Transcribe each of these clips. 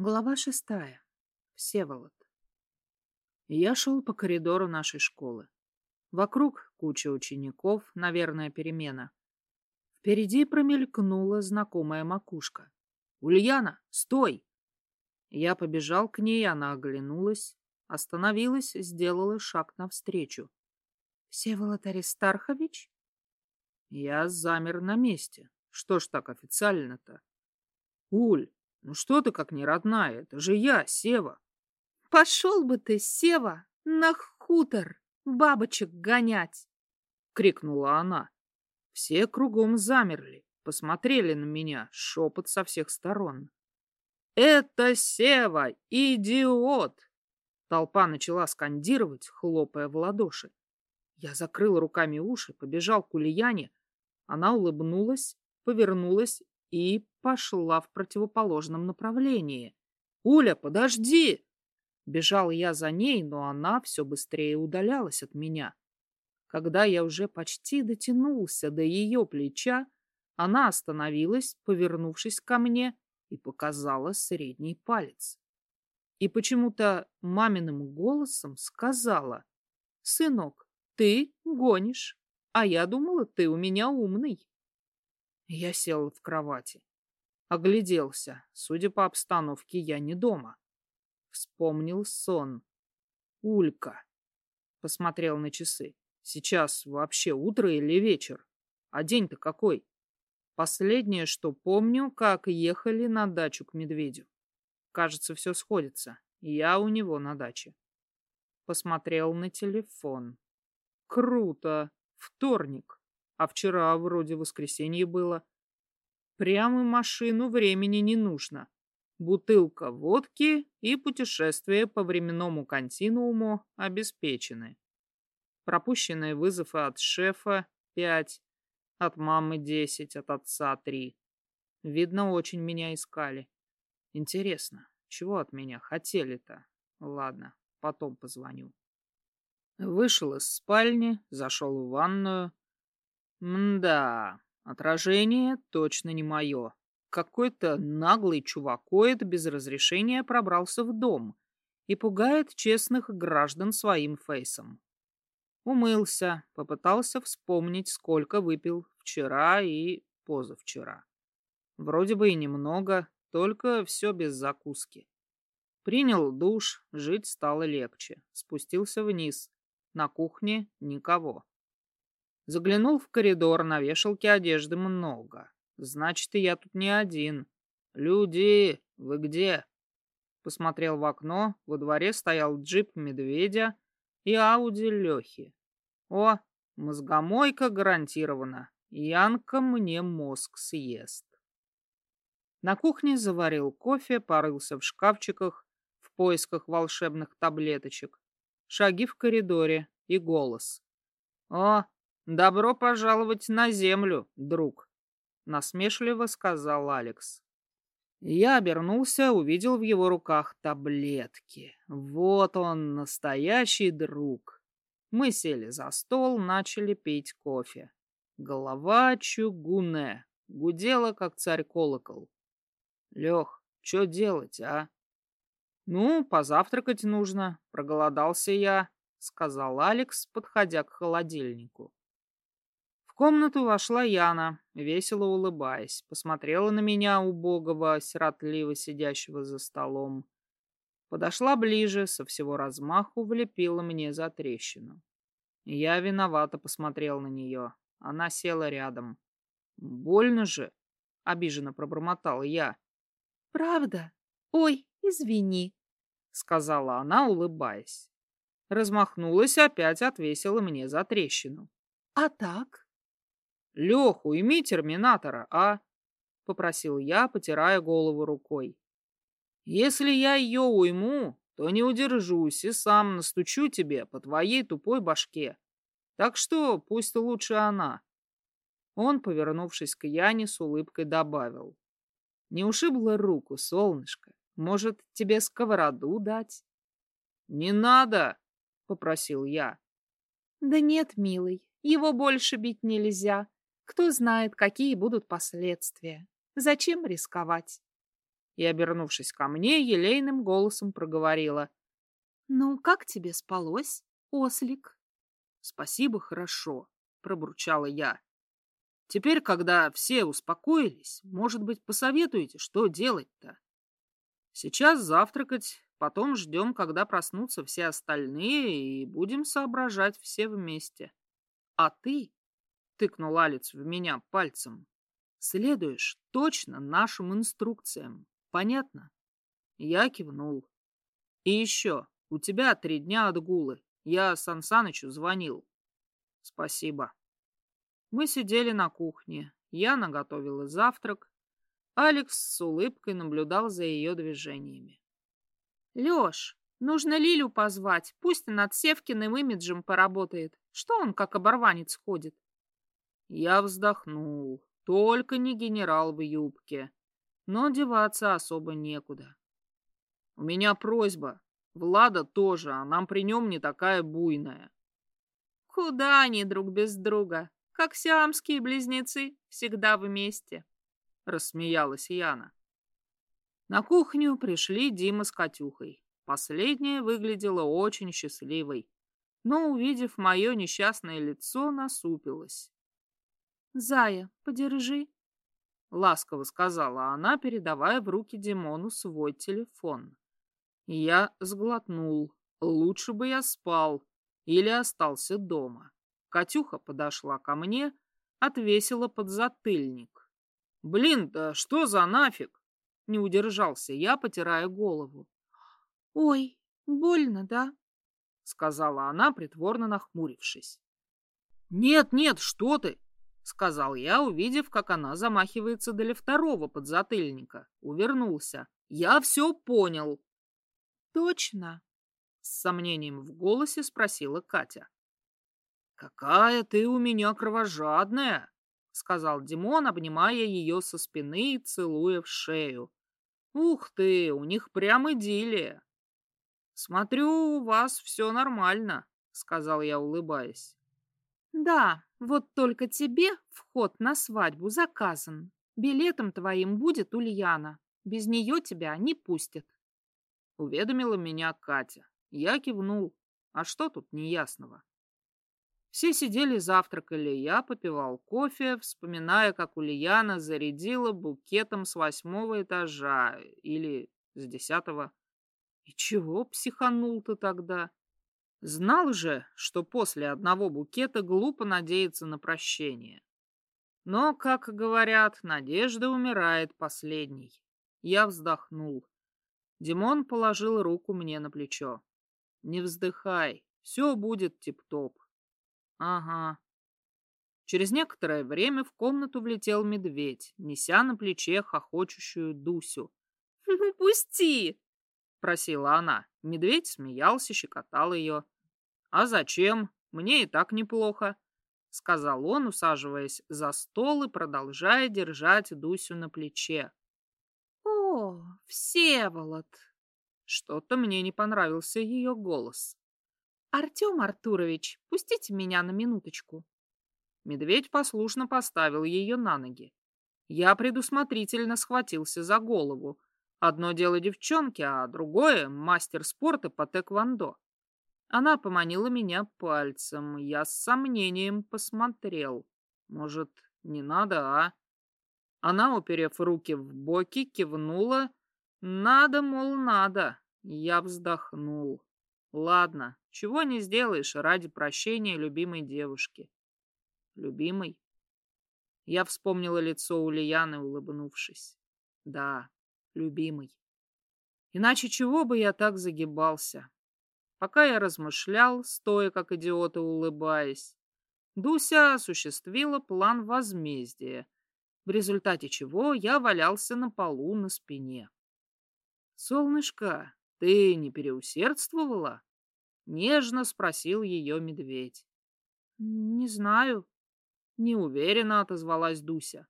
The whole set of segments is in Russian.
Глава шестая. Всеволод. Я шел по коридору нашей школы. Вокруг куча учеников, наверное, перемена. Впереди промелькнула знакомая макушка. «Ульяна, стой!» Я побежал к ней, она оглянулась, остановилась, сделала шаг навстречу. «Всеволод Аристархович?» Я замер на месте. Что ж так официально-то? «Уль, ну что ты как не родная? Это же я, Сева!» «Пошел бы ты, Сева, на хутор бабочек гонять!» — крикнула она. Все кругом замерли, посмотрели на меня, шепот со всех сторон. «Это Сева, идиот!» Толпа начала скандировать, хлопая в ладоши. Я закрыл руками уши, побежал к Ульяне. Она улыбнулась, повернулась и пошла в противоположном направлении. «Уля, подожди!» Бежал я за ней, но она все быстрее удалялась от меня. Когда я уже почти дотянулся до ее плеча, она остановилась, повернувшись ко мне, и показала средний палец. И почему-то маминым голосом сказала, «Сынок, ты гонишь, а я думала, ты у меня умный». Я сел в кровати. Огляделся. Судя по обстановке, я не дома. Вспомнил сон. Улька. Посмотрел на часы. Сейчас вообще утро или вечер? А день-то какой? Последнее, что помню, как ехали на дачу к медведю. Кажется, все сходится. Я у него на даче. Посмотрел на телефон. Круто. Вторник. А вчера вроде воскресенье было. Прямо машину времени не нужно бутылка водки и путешествие по временному континууму обеспечены. Пропущенные вызовы от шефа — пять, от мамы десять, от отца три. Видно, очень меня искали. Интересно, чего от меня хотели-то? Ладно, потом позвоню. Вышел из спальни, зашел в ванную. Мда, отражение точно не мое. Какой-то наглый чувакоид без разрешения пробрался в дом и пугает честных граждан своим фейсом. Умылся, попытался вспомнить, сколько выпил вчера и позавчера. Вроде бы и немного, только все без закуски. Принял душ, жить стало легче. Спустился вниз. На кухне никого. Заглянул в коридор, на вешалке одежды много. Значит, и я тут не один. Люди, вы где? Посмотрел в окно. Во дворе стоял джип медведя и ауди Лехи. О, мозгомойка гарантирована. Янка мне мозг съест. На кухне заварил кофе, порылся в шкафчиках в поисках волшебных таблеточек. Шаги в коридоре и голос. «О, добро пожаловать на землю, друг!» насмешливо сказал Алекс. Я обернулся, увидел в его руках таблетки. Вот он, настоящий друг. Мы сели за стол, начали пить кофе. Голова чугунная, гудела, как царь-колокол. Лех, что делать, а? Ну, позавтракать нужно, проголодался я, сказал Алекс, подходя к холодильнику комнату вошла Яна, весело улыбаясь, посмотрела на меня, убогого, сиротливо сидящего за столом. Подошла ближе, со всего размаху влепила мне за трещину. Я виновато посмотрел на нее. Она села рядом. «Больно же!» — обиженно пробормотал я. «Правда? Ой, извини!» — сказала она, улыбаясь. Размахнулась, опять отвесила мне за трещину. «А так?» Леху, уйми терминатора, а? Попросил я, потирая голову рукой. Если я ее уйму, то не удержусь и сам настучу тебе по твоей тупой башке. Так что пусть лучше она. Он, повернувшись к Яне, с улыбкой добавил. Не ушибла руку, солнышко. Может, тебе сковороду дать? Не надо, попросил я. Да нет, милый, его больше бить нельзя. Кто знает, какие будут последствия. Зачем рисковать? и, обернувшись ко мне, елейным голосом проговорила. «Ну, как тебе спалось, ослик?» «Спасибо, хорошо», — пробурчала я. «Теперь, когда все успокоились, может быть, посоветуете, что делать-то?» «Сейчас завтракать, потом ждем, когда проснутся все остальные, и будем соображать все вместе. А ты, — тыкнул Алец в меня пальцем, — следуешь точно нашим инструкциям. Понятно? Я кивнул. И еще, у тебя три дня отгулы. Я Сан Санычу звонил. Спасибо. Мы сидели на кухне. Я наготовила завтрак. Алекс с улыбкой наблюдал за ее движениями. Леш, нужно Лилю позвать. Пусть над Севкиным имиджем поработает. Что он как оборванец ходит? Я вздохнул. Только не генерал в юбке но деваться особо некуда. У меня просьба. Влада тоже, а нам при нем не такая буйная. Куда они друг без друга? Как сиамские близнецы, всегда вместе. Рассмеялась Яна. На кухню пришли Дима с Катюхой. Последняя выглядела очень счастливой, но, увидев мое несчастное лицо, насупилась. «Зая, подержи», — ласково сказала она, передавая в руки Димону свой телефон. Я сглотнул. Лучше бы я спал или остался дома. Катюха подошла ко мне, отвесила подзатыльник. «Блин, да что за нафиг?» Не удержался я, потирая голову. «Ой, больно, да?» Сказала она, притворно нахмурившись. «Нет, нет, что ты!» Сказал я, увидев, как она замахивается для второго подзатыльника. Увернулся. Я все понял. Точно? С сомнением в голосе спросила Катя. Какая ты у меня кровожадная, сказал Димон, обнимая ее со спины и целуя в шею. Ух ты, у них прям идиллия. Смотрю, у вас все нормально, сказал я, улыбаясь. Да, вот только тебе вход на свадьбу заказан. Билетом твоим будет Ульяна. Без нее тебя не пустят. Уведомила меня Катя. Я кивнул. А что тут неясного? Все сидели завтракали, я попивал кофе, вспоминая, как Ульяна зарядила букетом с восьмого этажа или с десятого. И чего психанул-то тогда? Знал же, что после одного букета глупо надеяться на прощение. Но, как говорят, надежда умирает последней. Я вздохнул. Димон положил руку мне на плечо. Не вздыхай, все будет тип-топ. Ага. Через некоторое время в комнату влетел медведь, неся на плече хохочущую Дусю. «Ну, пусти!» — просила она. Медведь смеялся, щекотал ее. «А зачем? Мне и так неплохо», — сказал он, усаживаясь за стол и продолжая держать Дусю на плече. «О, Всеволод!» Что-то мне не понравился ее голос. «Артем Артурович, пустите меня на минуточку». Медведь послушно поставил ее на ноги. Я предусмотрительно схватился за голову. Одно дело девчонки, а другое — мастер спорта по тэквондо. Она поманила меня пальцем. Я с сомнением посмотрел. Может, не надо, а? Она, уперев руки в боки, кивнула. Надо, мол, надо. Я вздохнул. Ладно, чего не сделаешь ради прощения любимой девушки. Любимой? Я вспомнила лицо Ульяны, улыбнувшись. Да, любимый. Иначе чего бы я так загибался? Пока я размышлял, стоя как идиот и улыбаясь, Дуся осуществила план возмездия, в результате чего я валялся на полу на спине. «Солнышко, ты не переусердствовала?» — нежно спросил ее медведь. «Не знаю», — неуверенно отозвалась Дуся.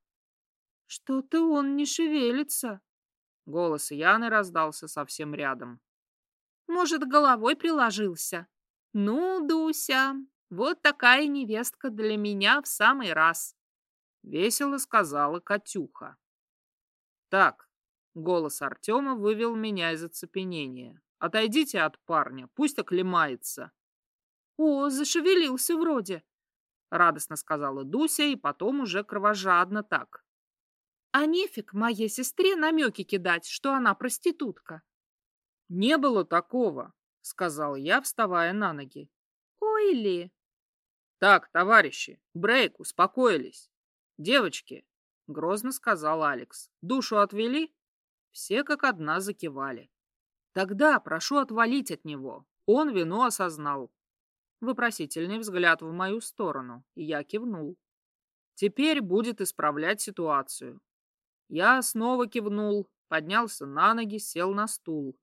«Что-то он не шевелится», Голос Яны раздался совсем рядом. «Может, головой приложился?» «Ну, Дуся, вот такая невестка для меня в самый раз», — весело сказала Катюха. «Так, Голос Артема вывел меня из оцепенения. Отойдите от парня, пусть оклемается. О, зашевелился вроде, радостно сказала Дуся и потом уже кровожадно так. А нефиг моей сестре намеки кидать, что она проститутка. Не было такого, сказал я, вставая на ноги. Ой ли. Так, товарищи, брейк, успокоились. Девочки, грозно сказал Алекс, душу отвели? Все как одна закивали. Тогда прошу отвалить от него. Он вину осознал. Вопросительный взгляд в мою сторону, и я кивнул. Теперь будет исправлять ситуацию. Я снова кивнул, поднялся на ноги, сел на стул.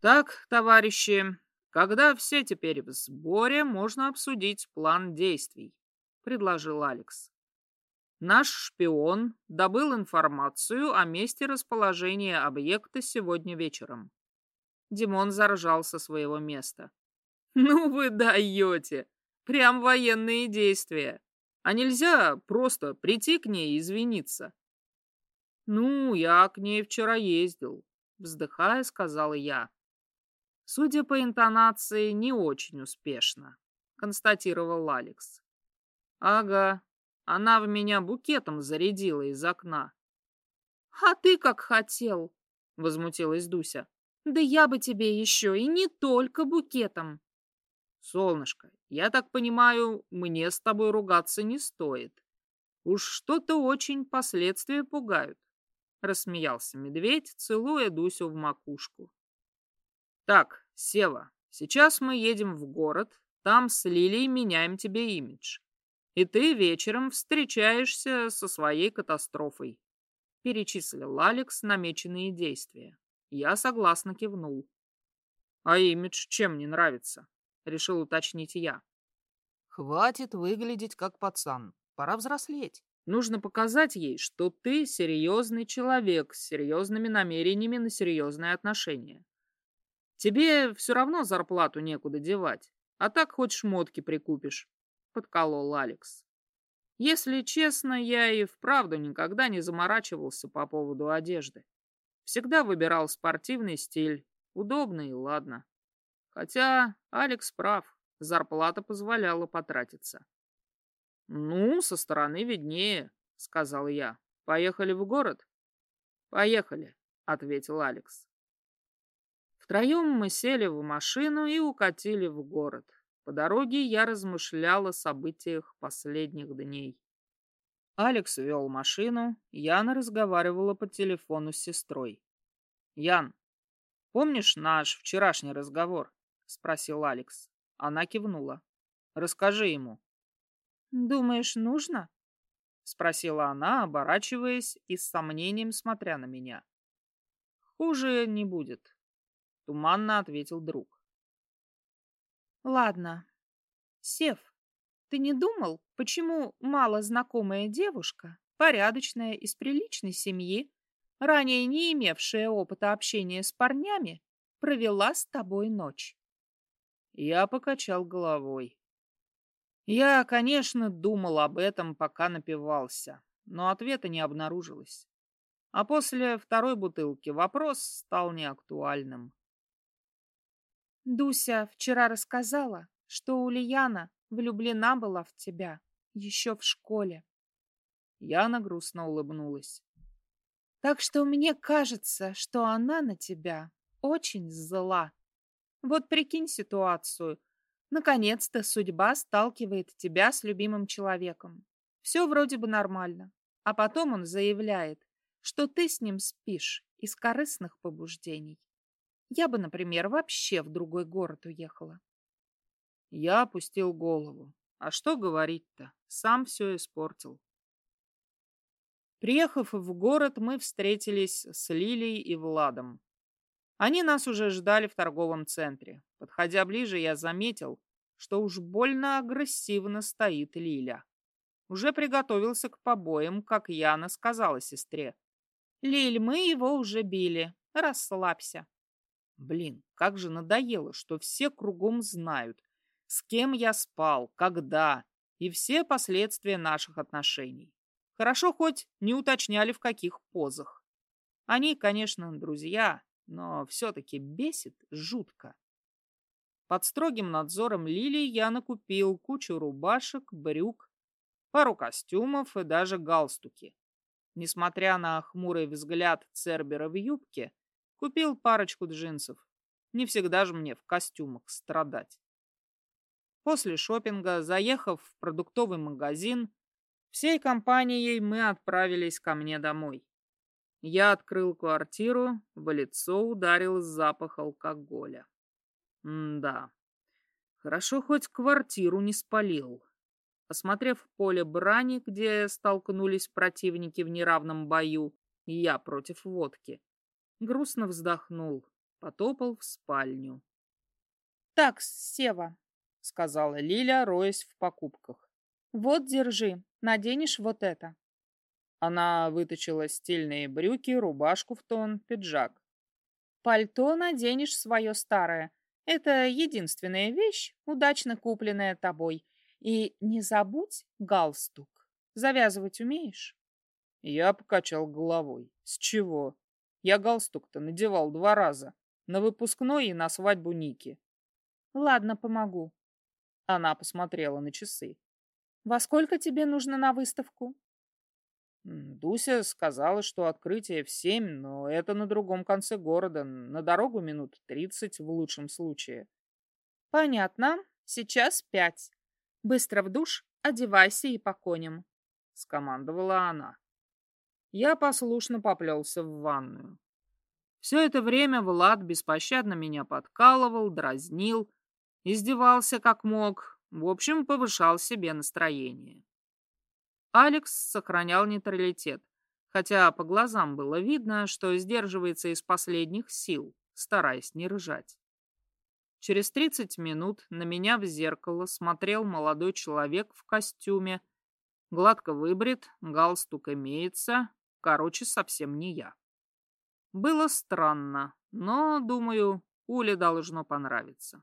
Так, товарищи, когда все теперь в сборе, можно обсудить план действий, предложил Алекс. Наш шпион добыл информацию о месте расположения объекта сегодня вечером. Димон заржал со своего места. «Ну вы даете! Прям военные действия! А нельзя просто прийти к ней и извиниться?» «Ну, я к ней вчера ездил», — вздыхая, сказал я. Судя по интонации, не очень успешно, констатировал Алекс. Ага, она в меня букетом зарядила из окна. «А ты как хотел!» — возмутилась Дуся. «Да я бы тебе еще и не только букетом!» «Солнышко, я так понимаю, мне с тобой ругаться не стоит. Уж что-то очень последствия пугают», — рассмеялся медведь, целуя Дусю в макушку. «Так, Сева, сейчас мы едем в город, там с Лилией меняем тебе имидж и ты вечером встречаешься со своей катастрофой. Перечислил Алекс намеченные действия. Я согласно кивнул. А имидж чем не нравится? Решил уточнить я. Хватит выглядеть как пацан. Пора взрослеть. Нужно показать ей, что ты серьезный человек с серьезными намерениями на серьезные отношения. Тебе все равно зарплату некуда девать, а так хоть шмотки прикупишь подколол Алекс. Если честно, я и вправду никогда не заморачивался по поводу одежды. Всегда выбирал спортивный стиль, удобный и ладно. Хотя Алекс прав, зарплата позволяла потратиться. «Ну, со стороны виднее», — сказал я. «Поехали в город?» «Поехали», — ответил Алекс. Втроем мы сели в машину и укатили в город. По дороге я размышляла о событиях последних дней. Алекс вел машину, Яна разговаривала по телефону с сестрой. «Ян, помнишь наш вчерашний разговор?» — спросил Алекс. Она кивнула. «Расскажи ему». «Думаешь, нужно?» — спросила она, оборачиваясь и с сомнением смотря на меня. «Хуже не будет», — туманно ответил друг. Ладно. Сев, ты не думал, почему малознакомая девушка, порядочная, из приличной семьи, ранее не имевшая опыта общения с парнями, провела с тобой ночь? Я покачал головой. Я, конечно, думал об этом, пока напивался, но ответа не обнаружилось. А после второй бутылки вопрос стал неактуальным. Дуся вчера рассказала, что Ульяна влюблена была в тебя еще в школе. Яна грустно улыбнулась. Так что мне кажется, что она на тебя очень зла. Вот прикинь ситуацию. Наконец-то судьба сталкивает тебя с любимым человеком. Все вроде бы нормально. А потом он заявляет, что ты с ним спишь из корыстных побуждений. Я бы, например, вообще в другой город уехала. Я опустил голову. А что говорить-то? Сам все испортил. Приехав в город, мы встретились с Лилией и Владом. Они нас уже ждали в торговом центре. Подходя ближе, я заметил, что уж больно агрессивно стоит Лиля. Уже приготовился к побоям, как Яна сказала сестре. «Лиль, мы его уже били. Расслабься». Блин, как же надоело, что все кругом знают, с кем я спал, когда и все последствия наших отношений. Хорошо хоть не уточняли в каких позах. Они, конечно, друзья, но все-таки бесит жутко. Под строгим надзором Лилии я накупил кучу рубашек, брюк, пару костюмов и даже галстуки. Несмотря на хмурый взгляд Цербера в юбке, купил парочку джинсов. Не всегда же мне в костюмах страдать. После шопинга, заехав в продуктовый магазин, всей компанией мы отправились ко мне домой. Я открыл квартиру, в лицо ударил запах алкоголя. М да, хорошо хоть квартиру не спалил. Осмотрев поле брани, где столкнулись противники в неравном бою, я против водки, грустно вздохнул, потопал в спальню. «Так, Сева», — сказала Лиля, роясь в покупках. «Вот, держи, наденешь вот это». Она вытащила стильные брюки, рубашку в тон, пиджак. «Пальто наденешь свое старое. Это единственная вещь, удачно купленная тобой. И не забудь галстук. Завязывать умеешь?» Я покачал головой. «С чего? Я галстук-то надевал два раза. На выпускной и на свадьбу Ники». «Ладно, помогу». Она посмотрела на часы. «Во сколько тебе нужно на выставку?» Дуся сказала, что открытие в семь, но это на другом конце города. На дорогу минут тридцать в лучшем случае. Понятно. Сейчас пять. Быстро в душ, одевайся и по коням. Скомандовала она. Я послушно поплелся в ванную. Все это время Влад беспощадно меня подкалывал, дразнил, издевался как мог, в общем, повышал себе настроение. Алекс сохранял нейтралитет, хотя по глазам было видно, что сдерживается из последних сил, стараясь не ржать. Через 30 минут на меня в зеркало смотрел молодой человек в костюме, гладко выбрит, галстук имеется, короче, совсем не я. Было странно, но, думаю, Уле должно понравиться.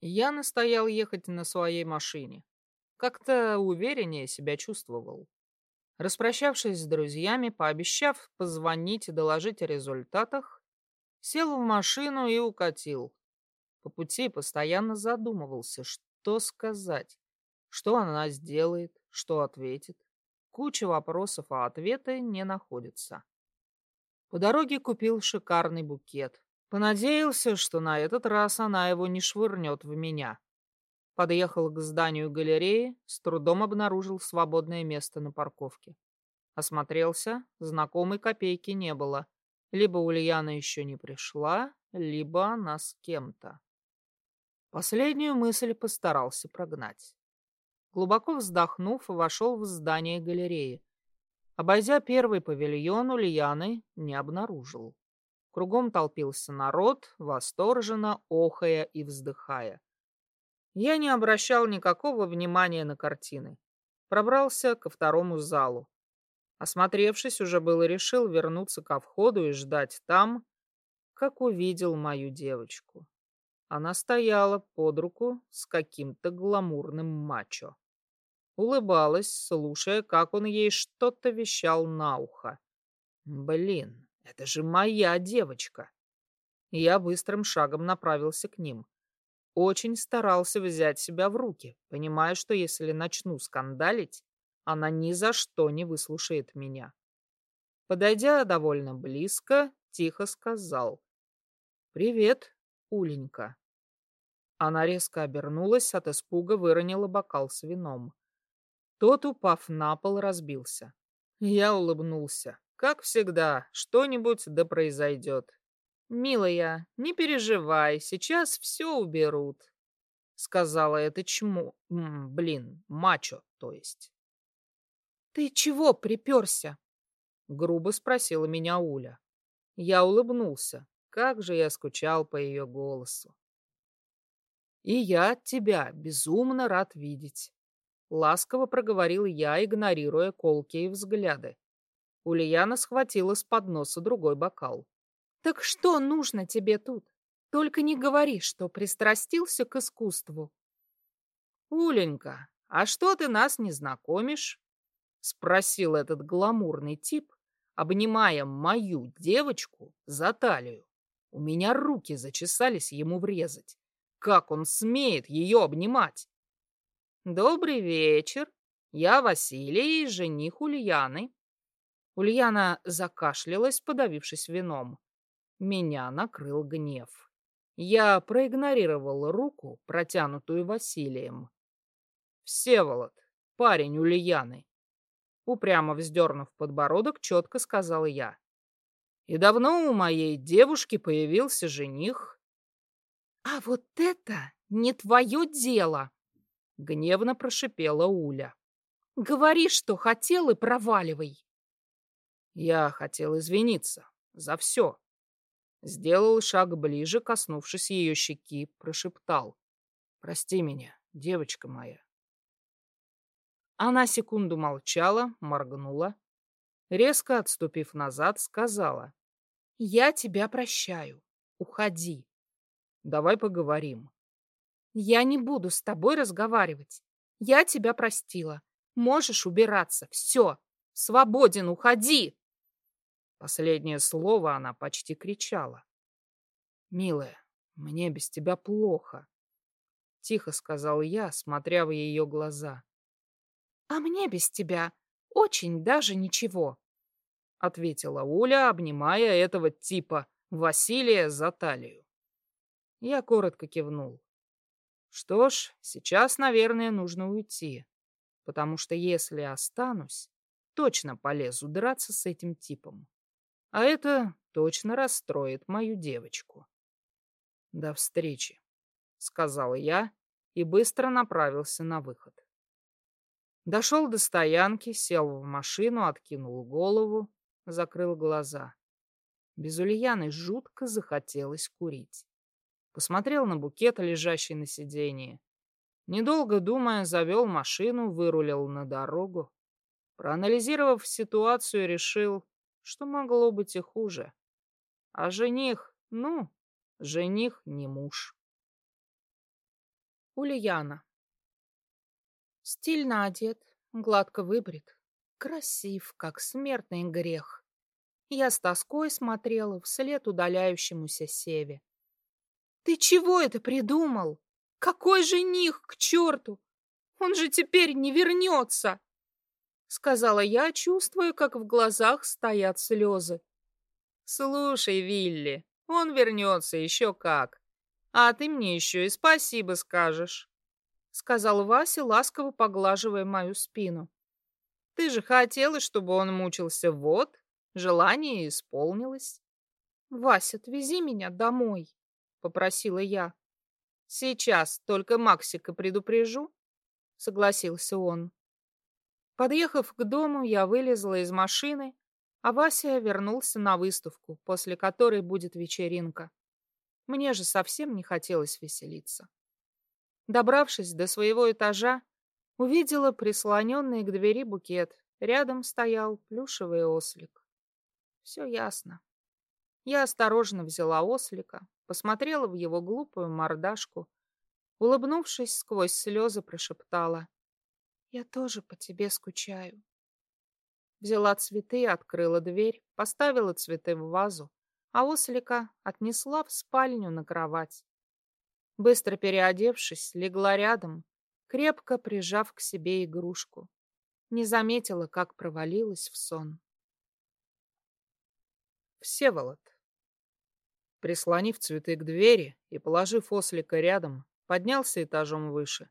Я настоял ехать на своей машине. Как-то увереннее себя чувствовал. Распрощавшись с друзьями, пообещав позвонить и доложить о результатах, сел в машину и укатил. По пути постоянно задумывался, что сказать, что она сделает, что ответит. Куча вопросов, а ответы не находятся. По дороге купил шикарный букет. Понадеялся, что на этот раз она его не швырнет в меня. Подъехал к зданию галереи, с трудом обнаружил свободное место на парковке. Осмотрелся, знакомой копейки не было. Либо Ульяна еще не пришла, либо она с кем-то. Последнюю мысль постарался прогнать. Глубоко вздохнув, вошел в здание галереи. Обойдя первый павильон, Ульяны не обнаружил. Кругом толпился народ, восторженно охая и вздыхая. Я не обращал никакого внимания на картины. Пробрался ко второму залу. Осмотревшись, уже было решил вернуться ко входу и ждать там, как увидел мою девочку. Она стояла под руку с каким-то гламурным мачо. Улыбалась, слушая, как он ей что-то вещал на ухо. Блин, это же моя девочка. Я быстрым шагом направился к ним. Очень старался взять себя в руки, понимая, что если начну скандалить, она ни за что не выслушает меня. Подойдя довольно близко, тихо сказал «Привет, Уленька». Она резко обернулась, от испуга выронила бокал с вином. Тот, упав на пол, разбился. Я улыбнулся. Как всегда, что-нибудь да произойдет. «Милая, не переживай, сейчас все уберут», — сказала это чмо... Блин, мачо, то есть. «Ты чего приперся?» — грубо спросила меня Уля. Я улыбнулся. Как же я скучал по ее голосу. «И я тебя безумно рад видеть», — ласково проговорил я, игнорируя колкие взгляды. Ульяна схватила с подноса другой бокал. Так что нужно тебе тут? Только не говори, что пристрастился к искусству. Уленька, а что ты нас не знакомишь? Спросил этот гламурный тип, обнимая мою девочку за талию. У меня руки зачесались ему врезать. Как он смеет ее обнимать? Добрый вечер. Я Василий, жених Ульяны. Ульяна закашлялась, подавившись вином. Меня накрыл гнев. Я проигнорировал руку, протянутую Василием. Всеволод, парень Ульяны. Упрямо вздернув подбородок, четко сказал я. И давно у моей девушки появился жених. А вот это не твое дело, гневно прошипела Уля. Говори, что хотел, и проваливай. Я хотел извиниться за все. Сделал шаг ближе, коснувшись ее щеки, прошептал. «Прости меня, девочка моя». Она секунду молчала, моргнула. Резко отступив назад, сказала. «Я тебя прощаю. Уходи». «Давай поговорим». «Я не буду с тобой разговаривать. Я тебя простила. Можешь убираться. Все. Свободен. Уходи!» Последнее слово она почти кричала. «Милая, мне без тебя плохо», — тихо сказал я, смотря в ее глаза. «А мне без тебя очень даже ничего», — ответила Уля, обнимая этого типа Василия за талию. Я коротко кивнул. Что ж, сейчас, наверное, нужно уйти, потому что если останусь, точно полезу драться с этим типом. А это точно расстроит мою девочку. До встречи, сказал я и быстро направился на выход. Дошел до стоянки, сел в машину, откинул голову, закрыл глаза. Без Ульяны жутко захотелось курить. Посмотрел на букет, лежащий на сиденье. Недолго думая, завел машину, вырулил на дорогу. Проанализировав ситуацию, решил, что могло быть и хуже. А жених, ну, жених не муж. Ульяна. Стильно одет, гладко выбрит, красив, как смертный грех. Я с тоской смотрела вслед удаляющемуся Севе. «Ты чего это придумал? Какой жених, к черту? Он же теперь не вернется!» Сказала я, чувствуя, как в глазах стоят слезы. Слушай, Вилли, он вернется еще как. А ты мне еще и спасибо скажешь, сказал Вася, ласково поглаживая мою спину. Ты же хотела, чтобы он мучился, вот, желание исполнилось. Вася, отвези меня домой, попросила я. Сейчас только Максика предупрежу, согласился он. Подъехав к дому, я вылезла из машины, а Вася вернулся на выставку, после которой будет вечеринка. Мне же совсем не хотелось веселиться. Добравшись до своего этажа, увидела прислоненный к двери букет. Рядом стоял плюшевый ослик. Все ясно. Я осторожно взяла ослика, посмотрела в его глупую мордашку, улыбнувшись сквозь слезы, прошептала. Я тоже по тебе скучаю. Взяла цветы, открыла дверь, поставила цветы в вазу, а ослика отнесла в спальню на кровать. Быстро переодевшись, легла рядом, крепко прижав к себе игрушку. Не заметила, как провалилась в сон. Всеволод. Прислонив цветы к двери и положив ослика рядом, поднялся этажом выше.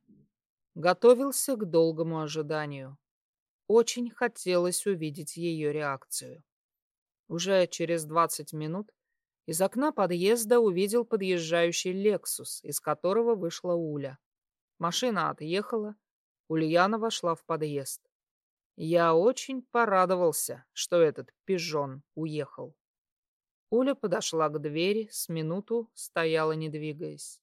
Готовился к долгому ожиданию. Очень хотелось увидеть ее реакцию. Уже через двадцать минут из окна подъезда увидел подъезжающий «Лексус», из которого вышла Уля. Машина отъехала, Ульяна вошла в подъезд. Я очень порадовался, что этот пижон уехал. Уля подошла к двери, с минуту стояла, не двигаясь.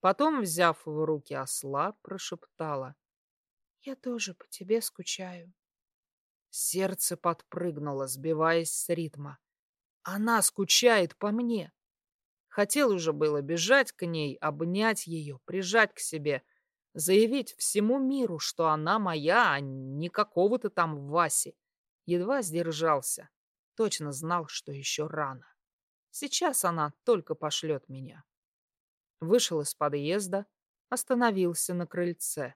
Потом, взяв в руки осла, прошептала. «Я тоже по тебе скучаю». Сердце подпрыгнуло, сбиваясь с ритма. Она скучает по мне. Хотел уже было бежать к ней, обнять ее, прижать к себе, заявить всему миру, что она моя, а не какого-то там Васи. Едва сдержался. точно знал, что еще рано. Сейчас она только пошлет меня. Вышел из подъезда, остановился на крыльце.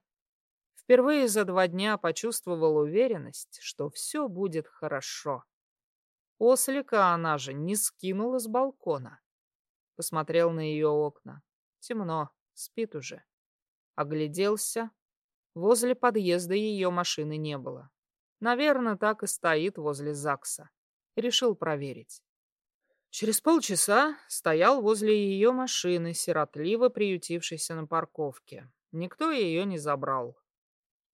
Впервые за два дня почувствовал уверенность, что все будет хорошо. Ослика она же не скинула с балкона. Посмотрел на ее окна. Темно, спит уже. Огляделся. Возле подъезда ее машины не было. Наверное, так и стоит возле ЗАГСа. Решил проверить. Через полчаса стоял возле ее машины, сиротливо приютившейся на парковке. Никто ее не забрал.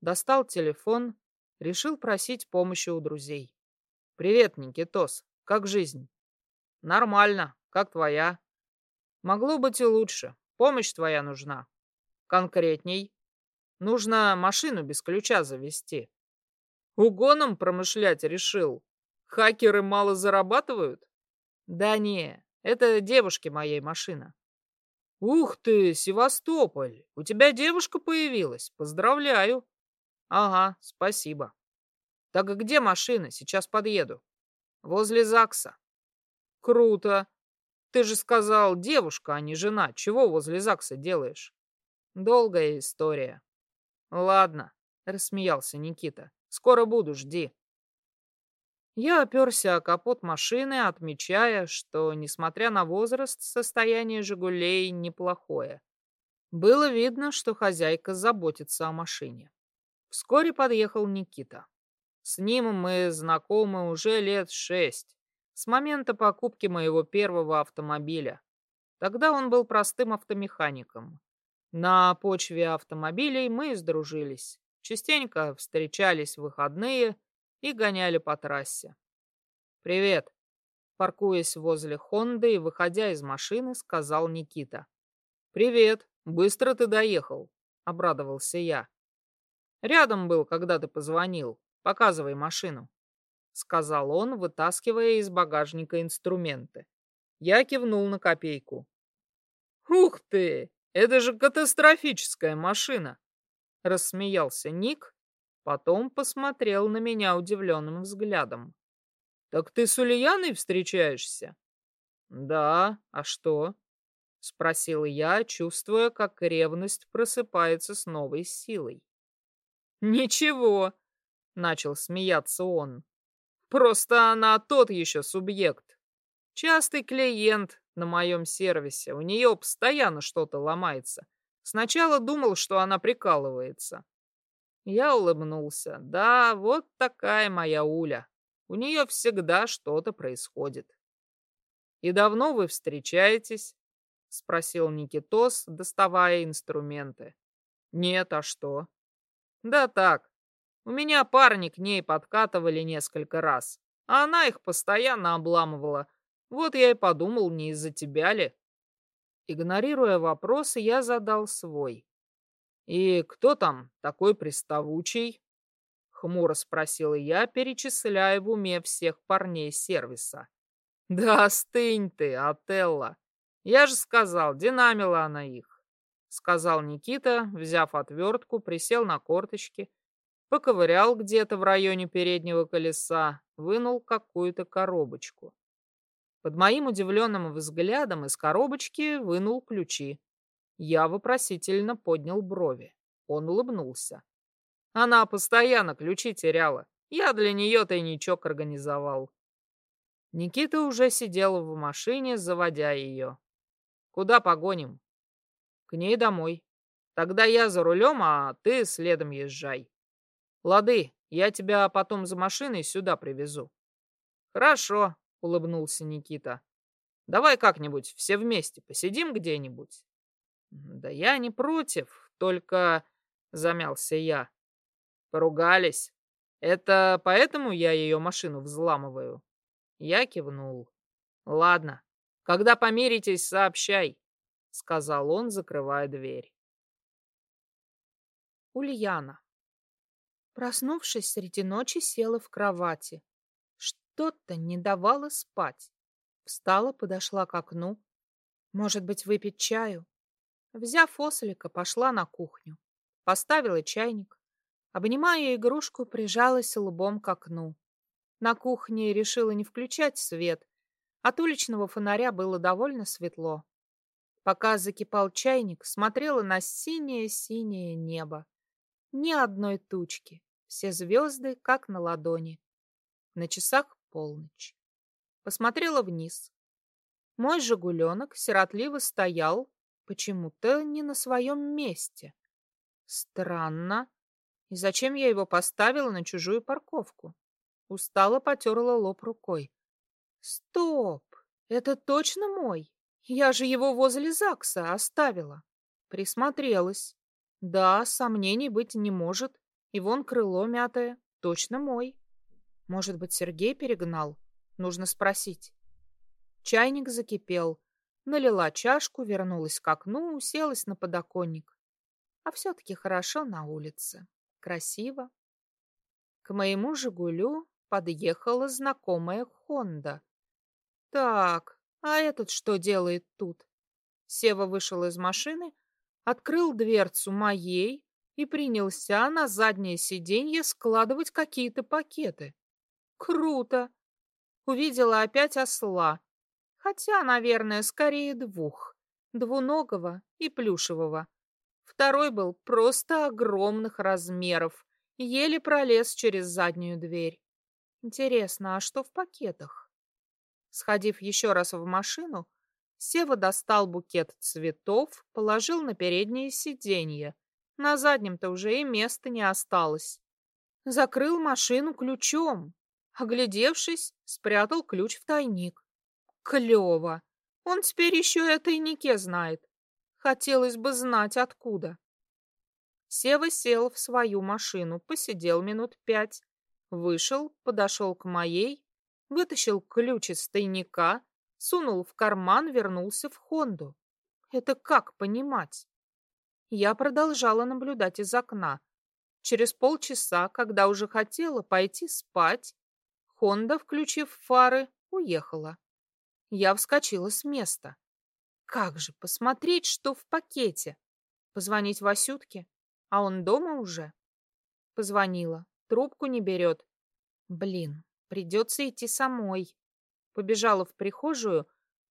Достал телефон, решил просить помощи у друзей. «Привет, Никитос. Как жизнь?» «Нормально. Как твоя?» «Могло быть и лучше. Помощь твоя нужна». «Конкретней?» «Нужно машину без ключа завести». «Угоном промышлять решил? Хакеры мало зарабатывают?» «Да не, это девушки моей машина». «Ух ты, Севастополь! У тебя девушка появилась. Поздравляю!» «Ага, спасибо». Так где машина? Сейчас подъеду. Возле ЗАГСа. Круто. Ты же сказал девушка, а не жена. Чего возле ЗАГСа делаешь? Долгая история. Ладно, рассмеялся Никита. Скоро буду, жди. Я оперся о капот машины, отмечая, что, несмотря на возраст, состояние «Жигулей» неплохое. Было видно, что хозяйка заботится о машине. Вскоре подъехал Никита. С ним мы знакомы уже лет шесть, с момента покупки моего первого автомобиля. Тогда он был простым автомехаником. На почве автомобилей мы сдружились. Частенько встречались в выходные и гоняли по трассе. «Привет!» Паркуясь возле Хонды и выходя из машины, сказал Никита. «Привет! Быстро ты доехал!» — обрадовался я. «Рядом был, когда ты позвонил. Показывай машину», — сказал он, вытаскивая из багажника инструменты. Я кивнул на копейку. «Ух ты! Это же катастрофическая машина!» — рассмеялся Ник, потом посмотрел на меня удивленным взглядом. «Так ты с Ульяной встречаешься?» «Да, а что?» — спросил я, чувствуя, как ревность просыпается с новой силой. «Ничего, Начал смеяться он. Просто она тот еще субъект. Частый клиент на моем сервисе. У нее постоянно что-то ломается. Сначала думал, что она прикалывается. Я улыбнулся. Да, вот такая моя Уля. У нее всегда что-то происходит. «И давно вы встречаетесь?» — спросил Никитос, доставая инструменты. «Нет, а что?» «Да так, у меня парни к ней подкатывали несколько раз, а она их постоянно обламывала. Вот я и подумал, не из-за тебя ли. Игнорируя вопросы, я задал свой. «И кто там такой приставучий?» Хмуро спросил я, перечисляя в уме всех парней сервиса. «Да остынь ты, Отелло! Я же сказал, динамила она их!» Сказал Никита, взяв отвертку, присел на корточки поковырял где-то в районе переднего колеса, вынул какую-то коробочку. Под моим удивленным взглядом из коробочки вынул ключи. Я вопросительно поднял брови. Он улыбнулся. Она постоянно ключи теряла. Я для нее тайничок организовал. Никита уже сидел в машине, заводя ее. Куда погоним? К ней домой. Тогда я за рулем, а ты следом езжай. Лады, я тебя потом за машиной сюда привезу. Хорошо, улыбнулся Никита. Давай как-нибудь все вместе посидим где-нибудь. Да я не против, только замялся я. Поругались. Это поэтому я ее машину взламываю? Я кивнул. Ладно, когда помиритесь, сообщай, сказал он, закрывая дверь. Ульяна Проснувшись среди ночи, села в кровати. Что-то не давало спать. Встала, подошла к окну. Может быть, выпить чаю? Взяв ослика, пошла на кухню. Поставила чайник. Обнимая игрушку, прижалась лбом к окну. На кухне решила не включать свет. От уличного фонаря было довольно светло. Пока закипал чайник, смотрела на синее-синее небо. Ни одной тучки, все звезды как на ладони. На часах полночь. Посмотрела вниз. Мой жигуленок сиротливо стоял, почему-то не на своем месте. Странно. И зачем я его поставила на чужую парковку? Устало потерла лоб рукой. Стоп! Это точно мой? Я же его возле ЗАГСа оставила. Присмотрелась. Да, сомнений быть не может. И вон крыло мятое. Точно мой. Может быть, Сергей перегнал? Нужно спросить. Чайник закипел. Налила чашку, вернулась к окну, уселась на подоконник. А все-таки хорошо на улице. Красиво. К моему «Жигулю» подъехала знакомая Хонда. Так, а этот что делает тут? Сева вышел из машины, открыл дверцу моей и принялся на заднее сиденье складывать какие-то пакеты. Круто! Увидела опять осла, хотя, наверное, скорее двух, двуногого и плюшевого. Второй был просто огромных размеров, еле пролез через заднюю дверь. Интересно, а что в пакетах? Сходив еще раз в машину, Сева достал букет цветов, положил на переднее сиденье. На заднем-то уже и места не осталось. Закрыл машину ключом. Оглядевшись, спрятал ключ в тайник. Клево. Он теперь еще и о тайнике знает. Хотелось бы знать, откуда. Сева сел в свою машину, посидел минут пять, Вышел, подошел к моей, вытащил ключ из тайника, сунул в карман, вернулся в Хонду. Это как понимать? Я продолжала наблюдать из окна. Через полчаса, когда уже хотела пойти спать, Хонда, включив фары, уехала. Я вскочила с места. Как же посмотреть, что в пакете? Позвонить Васютке? А он дома уже? Позвонила. Трубку не берет. Блин, придется идти самой. Побежала в прихожую,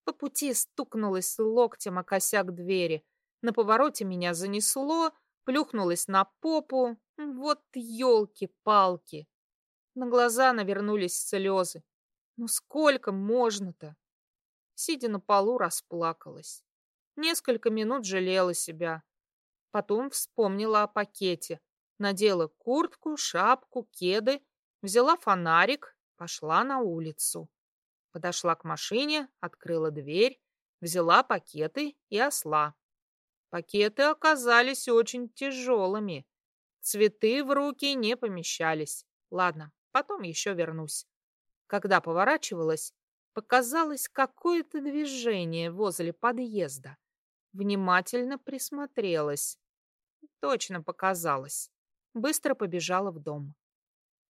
по пути стукнулась локтем о косяк двери. На повороте меня занесло, плюхнулась на попу. Вот елки-палки. На глаза навернулись слезы. Ну сколько можно-то? Сидя на полу, расплакалась. Несколько минут жалела себя. Потом вспомнила о пакете надела куртку, шапку, кеды, взяла фонарик, пошла на улицу. Подошла к машине, открыла дверь, взяла пакеты и осла. Пакеты оказались очень тяжелыми. Цветы в руки не помещались. Ладно, потом еще вернусь. Когда поворачивалась, показалось какое-то движение возле подъезда. Внимательно присмотрелась. Точно показалось быстро побежала в дом.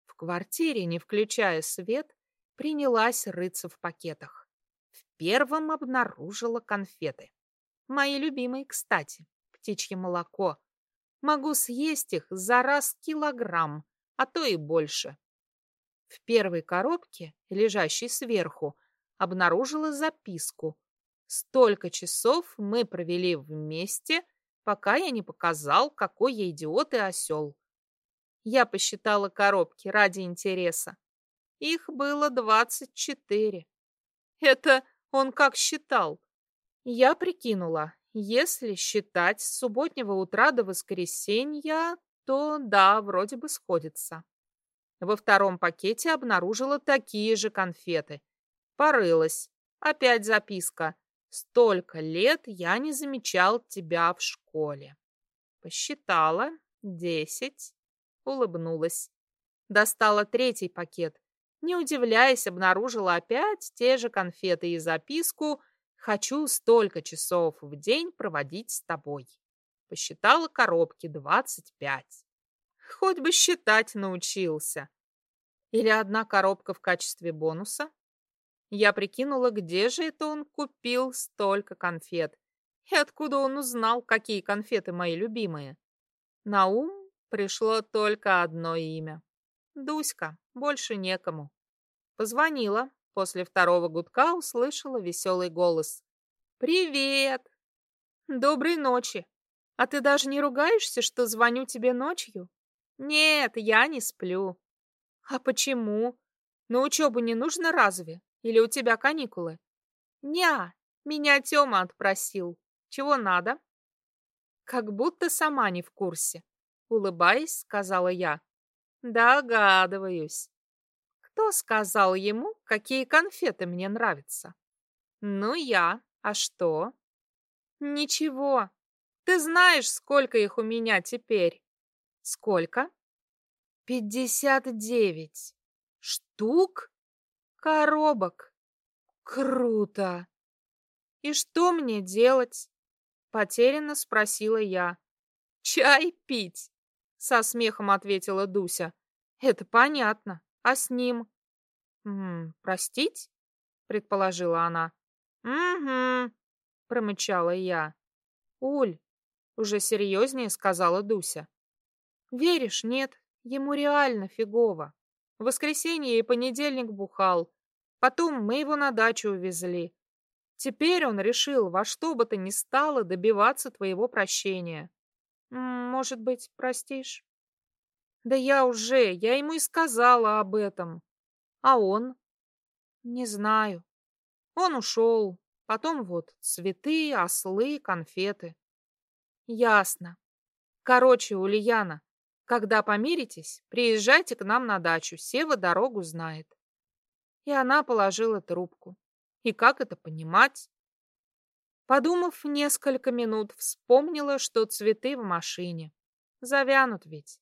В квартире, не включая свет, принялась рыться в пакетах. В первом обнаружила конфеты. Мои любимые, кстати, птичье молоко. Могу съесть их за раз килограмм, а то и больше. В первой коробке, лежащей сверху, обнаружила записку. Столько часов мы провели вместе, пока я не показал, какой я идиот и осел. Я посчитала коробки ради интереса. Их было двадцать четыре. Это он как считал? Я прикинула, если считать с субботнего утра до воскресенья, то да, вроде бы сходится. Во втором пакете обнаружила такие же конфеты. Порылась. Опять записка. Столько лет я не замечал тебя в школе. Посчитала. Десять улыбнулась. Достала третий пакет. Не удивляясь, обнаружила опять те же конфеты и записку «Хочу столько часов в день проводить с тобой». Посчитала коробки двадцать пять. Хоть бы считать научился. Или одна коробка в качестве бонуса? Я прикинула, где же это он купил столько конфет. И откуда он узнал, какие конфеты мои любимые. На ум пришло только одно имя. Дуська, больше некому. Позвонила. После второго гудка услышала веселый голос. «Привет!» «Доброй ночи! А ты даже не ругаешься, что звоню тебе ночью?» «Нет, я не сплю». «А почему? На учебу не нужно разве? Или у тебя каникулы?» «Ня, меня Тёма отпросил. Чего надо?» «Как будто сама не в курсе», — улыбаясь, сказала я. «Догадываюсь. Кто сказал ему, какие конфеты мне нравятся?» «Ну, я. А что?» «Ничего. Ты знаешь, сколько их у меня теперь?» «Сколько?» «Пятьдесят девять. Штук? Коробок. Круто!» «И что мне делать?» Потерянно спросила я. «Чай пить!» Со смехом ответила Дуся. «Это понятно. А с ним?» «М «Простить?» Предположила она. «Угу», промычала я. «Уль», уже серьезнее сказала Дуся. «Веришь, нет, ему реально фигово. В воскресенье и понедельник бухал. Потом мы его на дачу увезли. Теперь он решил во что бы то ни стало добиваться твоего прощения. Может быть, простишь? Да я уже, я ему и сказала об этом. А он? Не знаю. Он ушел. Потом вот цветы, ослы, конфеты. Ясно. Короче, Ульяна, когда помиритесь, приезжайте к нам на дачу. Сева дорогу знает. И она положила трубку. И как это понимать? Подумав несколько минут, вспомнила, что цветы в машине. Завянут ведь.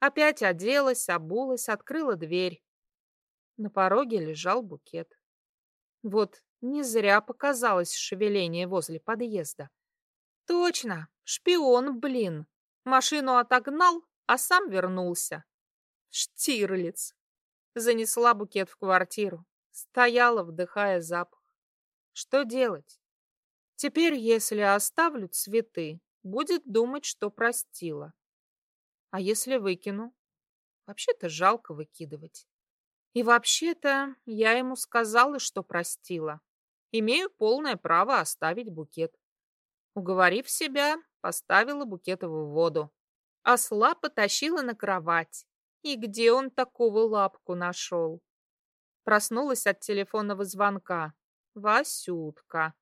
Опять оделась, обулась, открыла дверь. На пороге лежал букет. Вот не зря показалось шевеление возле подъезда. Точно, шпион, блин. Машину отогнал, а сам вернулся. Штирлиц. Занесла букет в квартиру. Стояла, вдыхая запах. Что делать? Теперь, если оставлю цветы, будет думать, что простила. А если выкину? Вообще-то жалко выкидывать. И вообще-то я ему сказала, что простила. Имею полное право оставить букет. Уговорив себя, поставила букет в воду. Осла потащила на кровать. И где он такого лапку нашел? Проснулась от телефонного звонка. Васютка.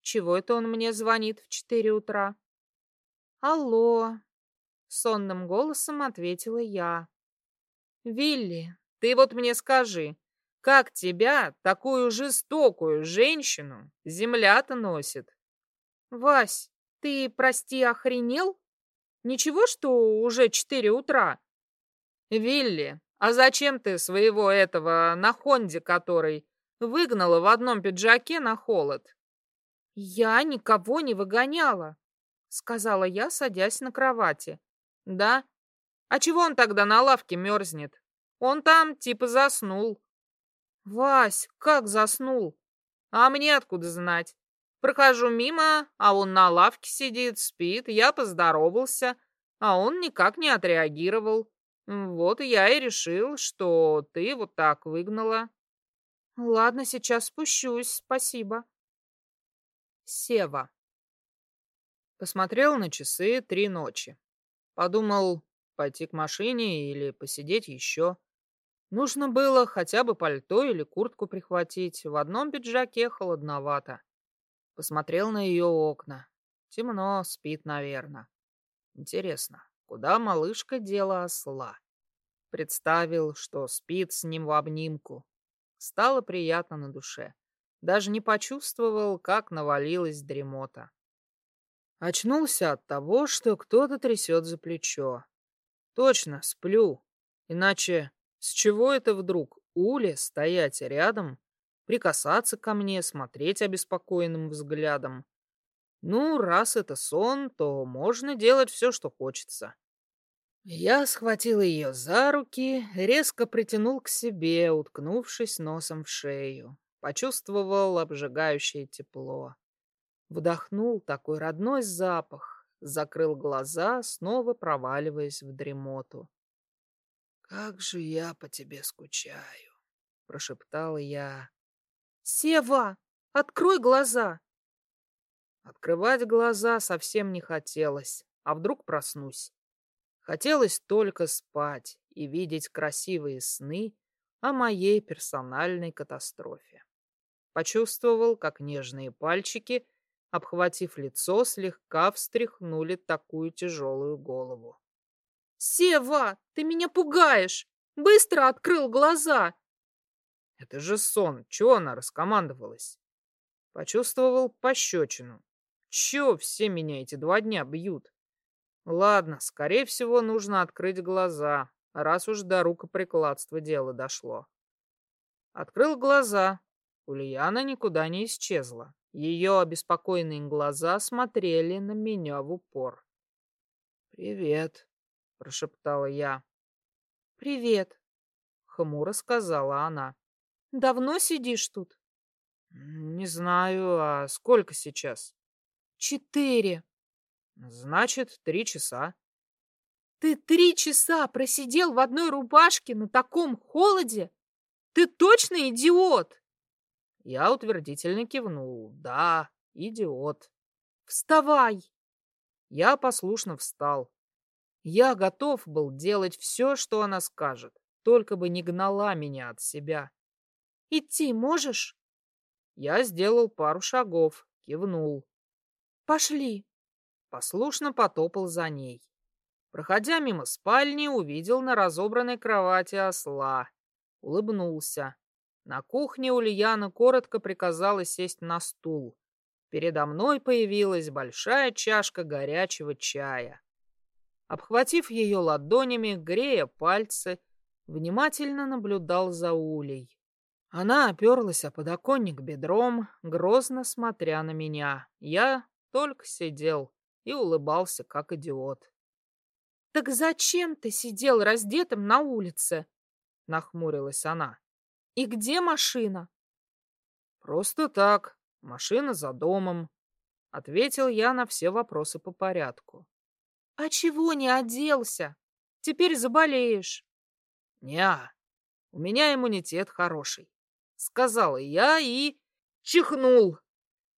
Чего это он мне звонит в четыре утра? Алло. Сонным голосом ответила я. Вилли, ты вот мне скажи, как тебя, такую жестокую женщину, земля-то носит? Вась, ты, прости, охренел? Ничего, что уже четыре утра? Вилли, а зачем ты своего этого на Хонде, который выгнала в одном пиджаке на холод? Я никого не выгоняла, сказала я, садясь на кровати. Да? А чего он тогда на лавке мерзнет? Он там типа заснул. Вась, как заснул? А мне откуда знать? Прохожу мимо, а он на лавке сидит, спит. Я поздоровался, а он никак не отреагировал. Вот я и решил, что ты вот так выгнала. Ладно, сейчас спущусь, спасибо. Сева. Посмотрел на часы три ночи. Подумал, пойти к машине или посидеть еще. Нужно было хотя бы пальто или куртку прихватить. В одном пиджаке холодновато. Посмотрел на ее окна. Темно, спит, наверное. Интересно, Куда малышка дела осла? Представил, что спит с ним в обнимку. Стало приятно на душе. Даже не почувствовал, как навалилась дремота. Очнулся от того, что кто-то трясет за плечо. Точно, сплю. Иначе с чего это вдруг Уле стоять рядом, прикасаться ко мне, смотреть обеспокоенным взглядом? Ну, раз это сон, то можно делать все, что хочется. Я схватил ее за руки, резко притянул к себе, уткнувшись носом в шею. Почувствовал обжигающее тепло. Вдохнул такой родной запах, закрыл глаза, снова проваливаясь в дремоту. «Как же я по тебе скучаю!» прошептала я. Сева, открой глаза. Открывать глаза совсем не хотелось, а вдруг проснусь. Хотелось только спать и видеть красивые сны о моей персональной катастрофе. Почувствовал, как нежные пальчики, обхватив лицо, слегка встряхнули такую тяжелую голову. «Сева, ты меня пугаешь! Быстро открыл глаза!» «Это же сон! Чего она раскомандовалась?» Почувствовал пощечину. Чё все меня эти два дня бьют? Ладно, скорее всего, нужно открыть глаза, раз уж до рукоприкладства дело дошло. Открыл глаза. Ульяна никуда не исчезла. Ее обеспокоенные глаза смотрели на меня в упор. «Привет», — прошептала я. «Привет», — хмуро сказала она. «Давно сидишь тут?» «Не знаю, а сколько сейчас?» «Четыре». «Значит, три часа». «Ты три часа просидел в одной рубашке на таком холоде? Ты точно идиот?» Я утвердительно кивнул. «Да, идиот». «Вставай!» Я послушно встал. Я готов был делать все, что она скажет, только бы не гнала меня от себя. «Идти можешь?» Я сделал пару шагов, кивнул. «Пошли!» Послушно потопал за ней. Проходя мимо спальни, увидел на разобранной кровати осла. Улыбнулся. На кухне Ульяна коротко приказала сесть на стул. Передо мной появилась большая чашка горячего чая. Обхватив ее ладонями, грея пальцы, внимательно наблюдал за Улей. Она оперлась о подоконник бедром, грозно смотря на меня. Я только сидел и улыбался, как идиот. «Так зачем ты сидел раздетым на улице?» — нахмурилась она. «И где машина?» «Просто так. Машина за домом», — ответил я на все вопросы по порядку. «А чего не оделся? Теперь заболеешь». «Не, у меня иммунитет хороший», — сказала я и чихнул.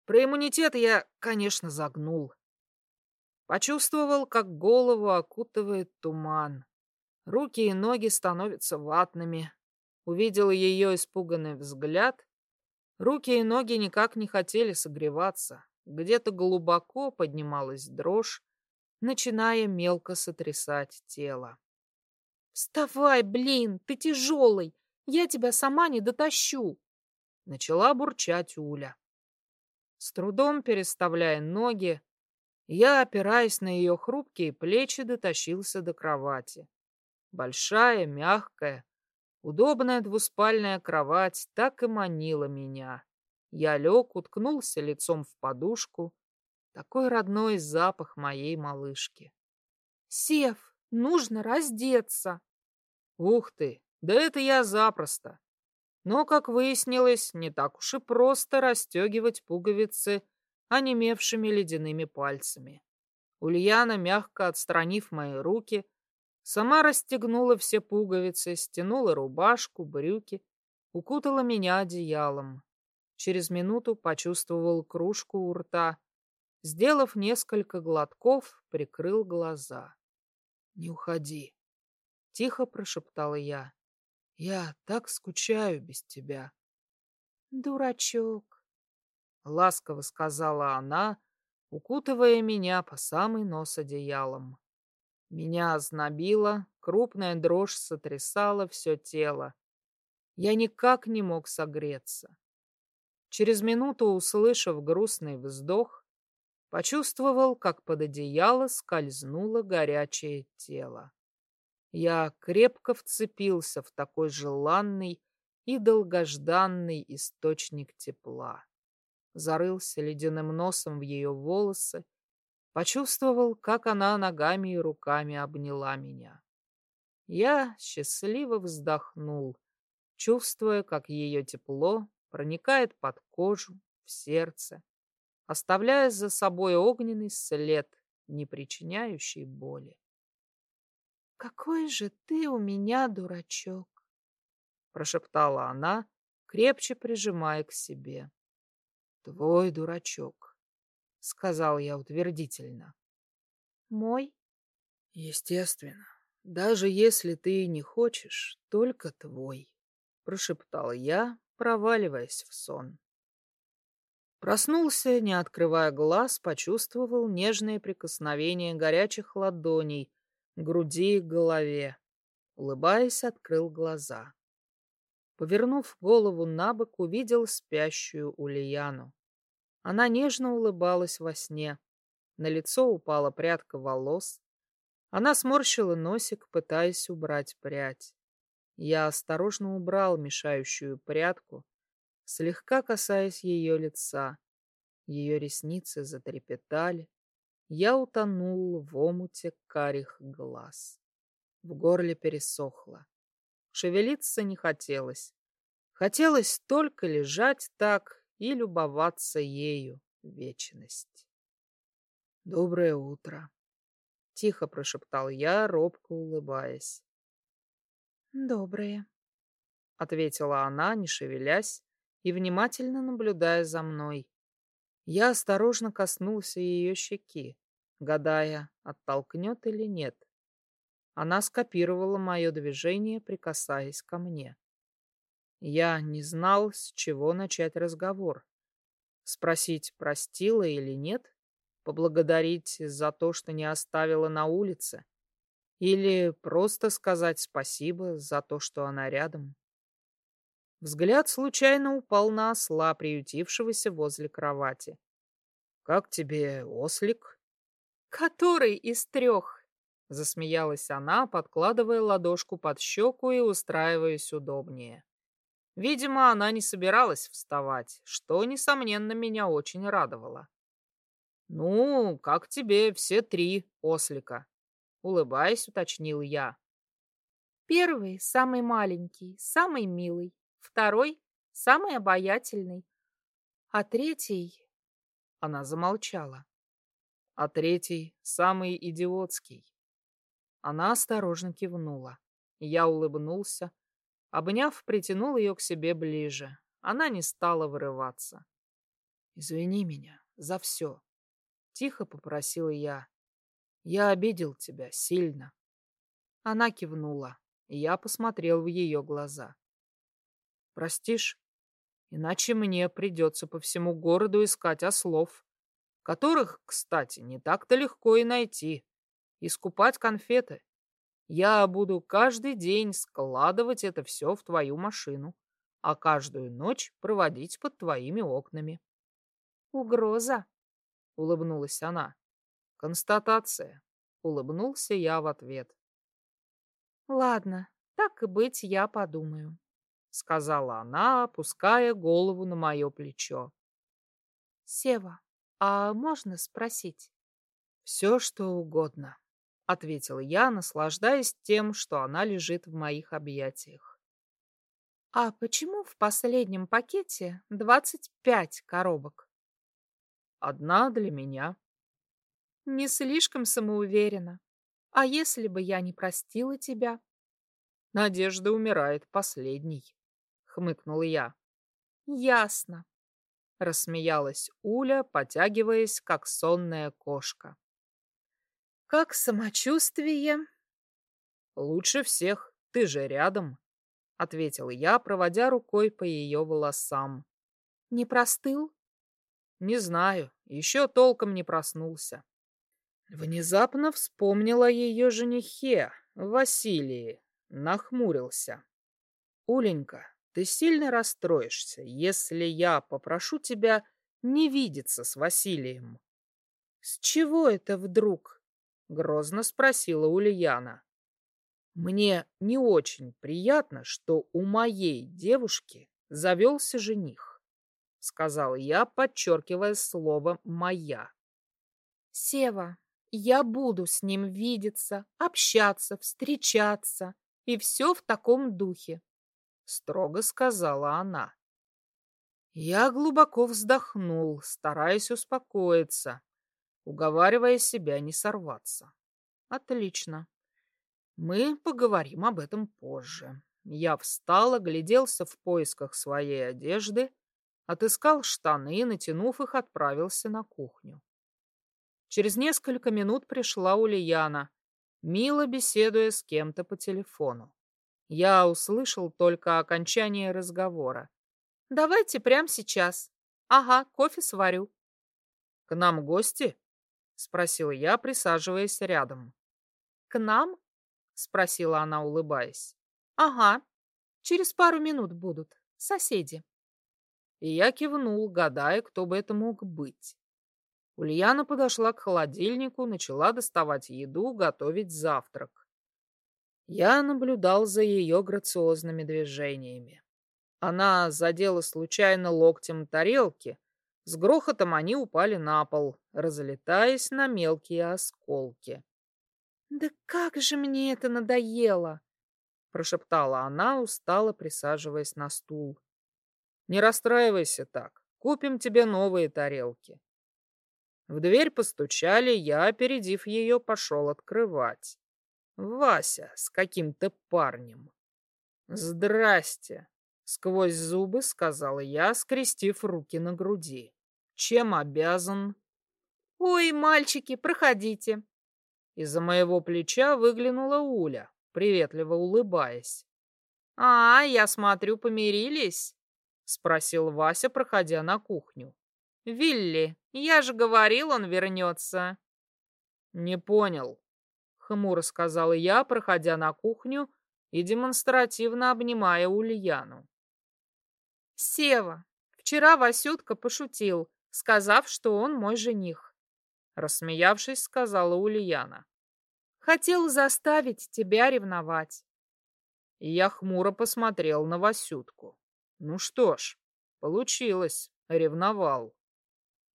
Про иммунитет я, конечно, загнул. Почувствовал, как голову окутывает туман. Руки и ноги становятся ватными. Увидел ее испуганный взгляд. Руки и ноги никак не хотели согреваться. Где-то глубоко поднималась дрожь, начиная мелко сотрясать тело. «Вставай, блин, ты тяжелый! Я тебя сама не дотащу!» Начала бурчать Уля. С трудом переставляя ноги, я, опираясь на ее хрупкие плечи, дотащился до кровати. Большая, мягкая, удобная двуспальная кровать так и манила меня. Я лег, уткнулся лицом в подушку, такой родной запах моей малышки. «Сев, нужно раздеться!» «Ух ты! Да это я запросто!» Но, как выяснилось, не так уж и просто расстегивать пуговицы онемевшими ледяными пальцами. Ульяна, мягко отстранив мои руки, сама расстегнула все пуговицы, стянула рубашку, брюки, укутала меня одеялом. Через минуту почувствовал кружку у рта, Сделав несколько глотков, прикрыл глаза. «Не уходи», — тихо прошептала я. «Я так скучаю без тебя». «Дурачок», — ласково сказала она, укутывая меня по самый нос одеялом. Меня ознобило, крупная дрожь сотрясала все тело. Я никак не мог согреться. Через минуту, услышав грустный вздох, Почувствовал, как под одеяло скользнуло горячее тело. Я крепко вцепился в такой желанный и долгожданный источник тепла. Зарылся ледяным носом в ее волосы, почувствовал, как она ногами и руками обняла меня. Я счастливо вздохнул, чувствуя, как ее тепло проникает под кожу, в сердце, оставляя за собой огненный след, не причиняющий боли. «Какой же ты у меня дурачок!» прошептала она, крепче прижимая к себе. Твой дурачок, сказал я утвердительно. Мой? Естественно. Даже если ты не хочешь, только твой, прошептал я, проваливаясь в сон. Проснулся, не открывая глаз, почувствовал нежные прикосновения горячих ладоней груди и голове. Улыбаясь, открыл глаза. Повернув голову на бок, увидел спящую Ульяну. Она нежно улыбалась во сне. На лицо упала прядка волос. Она сморщила носик, пытаясь убрать прядь. Я осторожно убрал мешающую прядку, слегка касаясь ее лица. Ее ресницы затрепетали. Я утонул в омуте карих глаз. В горле пересохло. Шевелиться не хотелось. Хотелось только лежать так и любоваться ею вечность. «Доброе утро», — тихо прошептал я, робко улыбаясь. «Доброе», — ответила она, не шевелясь и внимательно наблюдая за мной. Я осторожно коснулся ее щеки, гадая, оттолкнет или нет. Она скопировала мое движение, прикасаясь ко мне. Я не знал, с чего начать разговор. Спросить, простила или нет, поблагодарить за то, что не оставила на улице, или просто сказать спасибо за то, что она рядом. Взгляд случайно упал на осла, приютившегося возле кровати. «Как тебе ослик?» «Который из трех?» Засмеялась она, подкладывая ладошку под щеку и устраиваясь удобнее. Видимо, она не собиралась вставать, что, несомненно, меня очень радовало. «Ну, как тебе все три ослика?» Улыбаясь, уточнил я. «Первый — самый маленький, самый милый. Второй — самый обаятельный. А третий...» Она замолчала. «А третий — самый идиотский. Она осторожно кивнула. Я улыбнулся. Обняв, притянул ее к себе ближе. Она не стала вырываться. «Извини меня за все», — тихо попросил я. «Я обидел тебя сильно». Она кивнула, я посмотрел в ее глаза. «Простишь? Иначе мне придется по всему городу искать ослов, которых, кстати, не так-то легко и найти и скупать конфеты. Я буду каждый день складывать это все в твою машину, а каждую ночь проводить под твоими окнами. Угроза, улыбнулась она. Констатация. Улыбнулся я в ответ. Ладно, так и быть, я подумаю, сказала она, опуская голову на мое плечо. Сева, а можно спросить? Все, что угодно ответила я, наслаждаясь тем, что она лежит в моих объятиях. А почему в последнем пакете двадцать пять коробок? Одна для меня. Не слишком самоуверена. А если бы я не простила тебя? Надежда умирает последней, хмыкнула я. Ясно, рассмеялась Уля, потягиваясь, как сонная кошка. Как самочувствие? Лучше всех, ты же рядом, ответил я, проводя рукой по ее волосам. Не простыл? Не знаю, еще толком не проснулся. Внезапно вспомнила ее женихе, Василии, нахмурился. Уленька, ты сильно расстроишься, если я попрошу тебя не видеться с Василием. С чего это вдруг? — грозно спросила Ульяна. «Мне не очень приятно, что у моей девушки завелся жених», — сказал я, подчеркивая слово «моя». «Сева, я буду с ним видеться, общаться, встречаться, и все в таком духе», — строго сказала она. Я глубоко вздохнул, стараясь успокоиться уговаривая себя не сорваться. Отлично. Мы поговорим об этом позже. Я встал, огляделся в поисках своей одежды, отыскал штаны и, натянув их, отправился на кухню. Через несколько минут пришла Ульяна, мило беседуя с кем-то по телефону. Я услышал только окончание разговора. «Давайте прямо сейчас. Ага, кофе сварю». «К нам гости?» — спросил я, присаживаясь рядом. «К нам?» — спросила она, улыбаясь. «Ага, через пару минут будут. Соседи». И я кивнул, гадая, кто бы это мог быть. Ульяна подошла к холодильнику, начала доставать еду, готовить завтрак. Я наблюдал за ее грациозными движениями. Она задела случайно локтем тарелки. С грохотом они упали на пол, разлетаясь на мелкие осколки. «Да как же мне это надоело!» — прошептала она, устало присаживаясь на стул. «Не расстраивайся так. Купим тебе новые тарелки». В дверь постучали, я, опередив ее, пошел открывать. Вася с каким-то парнем. «Здрасте!» — сквозь зубы сказала я, скрестив руки на груди. «Чем обязан?» «Ой, мальчики, проходите!» Из-за моего плеча выглянула Уля, приветливо улыбаясь. «А, я смотрю, помирились?» — спросил Вася, проходя на кухню. «Вилли, я же говорил, он вернется». «Не понял», хмуро сказала я, проходя на кухню и демонстративно обнимая Ульяну. «Сева, вчера Васютка пошутил, сказав, что он мой жених», рассмеявшись, сказала Ульяна. «Хотел заставить тебя ревновать». И я хмуро посмотрел на Васютку. Ну что ж, получилось, ревновал.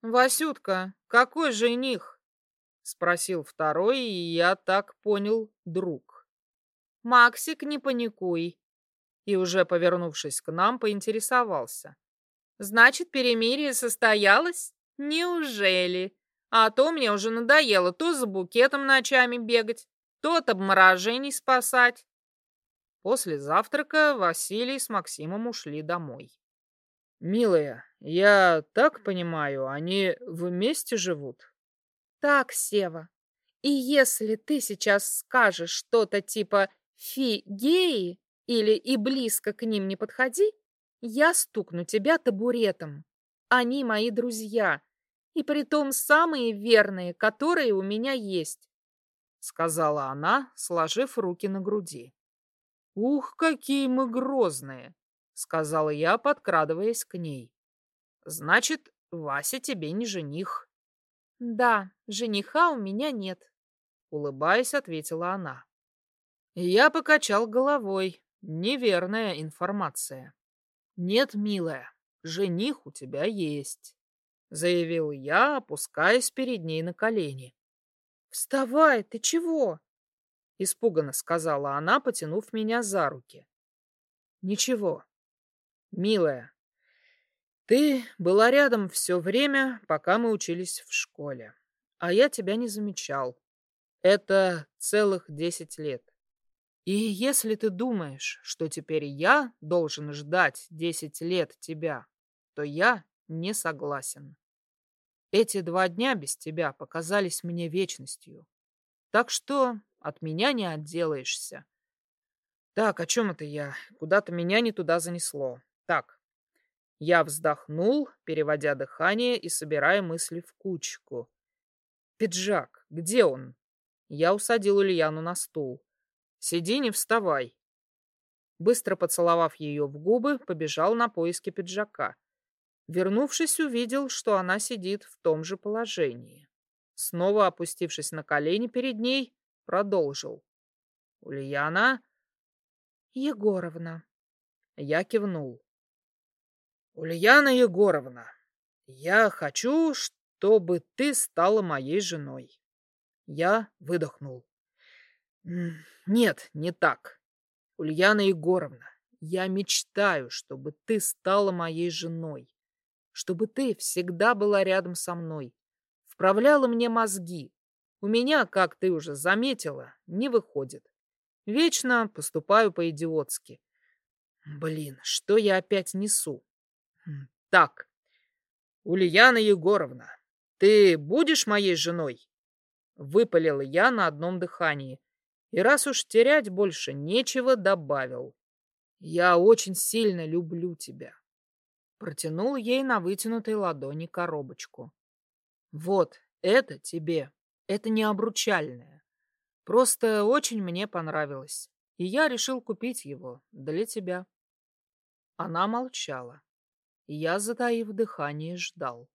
«Васютка, какой жених?» — спросил второй, и я так понял, друг. «Максик, не паникуй!» И уже повернувшись к нам, поинтересовался. «Значит, перемирие состоялось? Неужели? А то мне уже надоело то за букетом ночами бегать, то от обморожений спасать». После завтрака Василий с Максимом ушли домой. «Милая, я так понимаю, они вместе живут?» Так, Сева, и если ты сейчас скажешь что-то типа «фи-геи» или «и близко к ним не подходи», я стукну тебя табуретом. Они мои друзья, и притом самые верные, которые у меня есть, — сказала она, сложив руки на груди. — Ух, какие мы грозные! — сказала я, подкрадываясь к ней. — Значит, Вася тебе не жених. «Да, жениха у меня нет», — улыбаясь, ответила она. Я покачал головой. Неверная информация. «Нет, милая, жених у тебя есть», — заявил я, опускаясь перед ней на колени. «Вставай, ты чего?» — испуганно сказала она, потянув меня за руки. «Ничего, милая, ты была рядом все время, пока мы учились в школе, а я тебя не замечал. Это целых десять лет. И если ты думаешь, что теперь я должен ждать десять лет тебя, то я не согласен. Эти два дня без тебя показались мне вечностью. Так что от меня не отделаешься. Так, о чем это я? Куда-то меня не туда занесло. Так, я вздохнул, переводя дыхание и собирая мысли в кучку. «Пиджак, где он?» Я усадил Ульяну на стул. «Сиди, не вставай». Быстро поцеловав ее в губы, побежал на поиски пиджака. Вернувшись, увидел, что она сидит в том же положении. Снова опустившись на колени перед ней, продолжил. «Ульяна?» «Егоровна». Я кивнул. Ульяна Егоровна, я хочу, чтобы ты стала моей женой. Я выдохнул. Нет, не так. Ульяна Егоровна, я мечтаю, чтобы ты стала моей женой. Чтобы ты всегда была рядом со мной. Вправляла мне мозги. У меня, как ты уже заметила, не выходит. Вечно поступаю по-идиотски. Блин, что я опять несу? Так, Ульяна Егоровна, ты будешь моей женой? Выпалила я на одном дыхании. И раз уж терять больше нечего, добавил. Я очень сильно люблю тебя. Протянул ей на вытянутой ладони коробочку. Вот, это тебе. Это не обручальное. Просто очень мне понравилось. И я решил купить его для тебя. Она молчала. Я, затаив дыхание, ждал.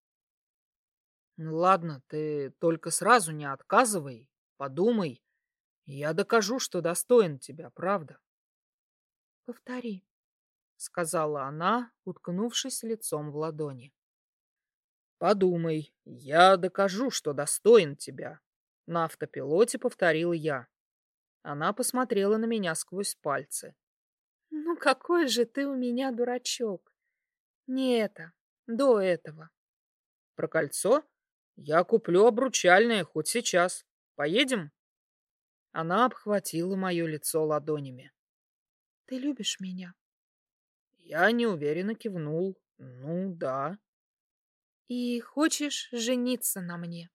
Ну ладно, ты только сразу не отказывай, подумай. Я докажу, что достоин тебя, правда? Повтори, сказала она, уткнувшись лицом в ладони. Подумай, я докажу, что достоин тебя. На автопилоте повторил я. Она посмотрела на меня сквозь пальцы. Ну какой же ты у меня дурачок. Не это, до этого. Про кольцо? Я куплю обручальное хоть сейчас. Поедем? Она обхватила мое лицо ладонями. Ты любишь меня? Я неуверенно кивнул. Ну, да. И хочешь жениться на мне?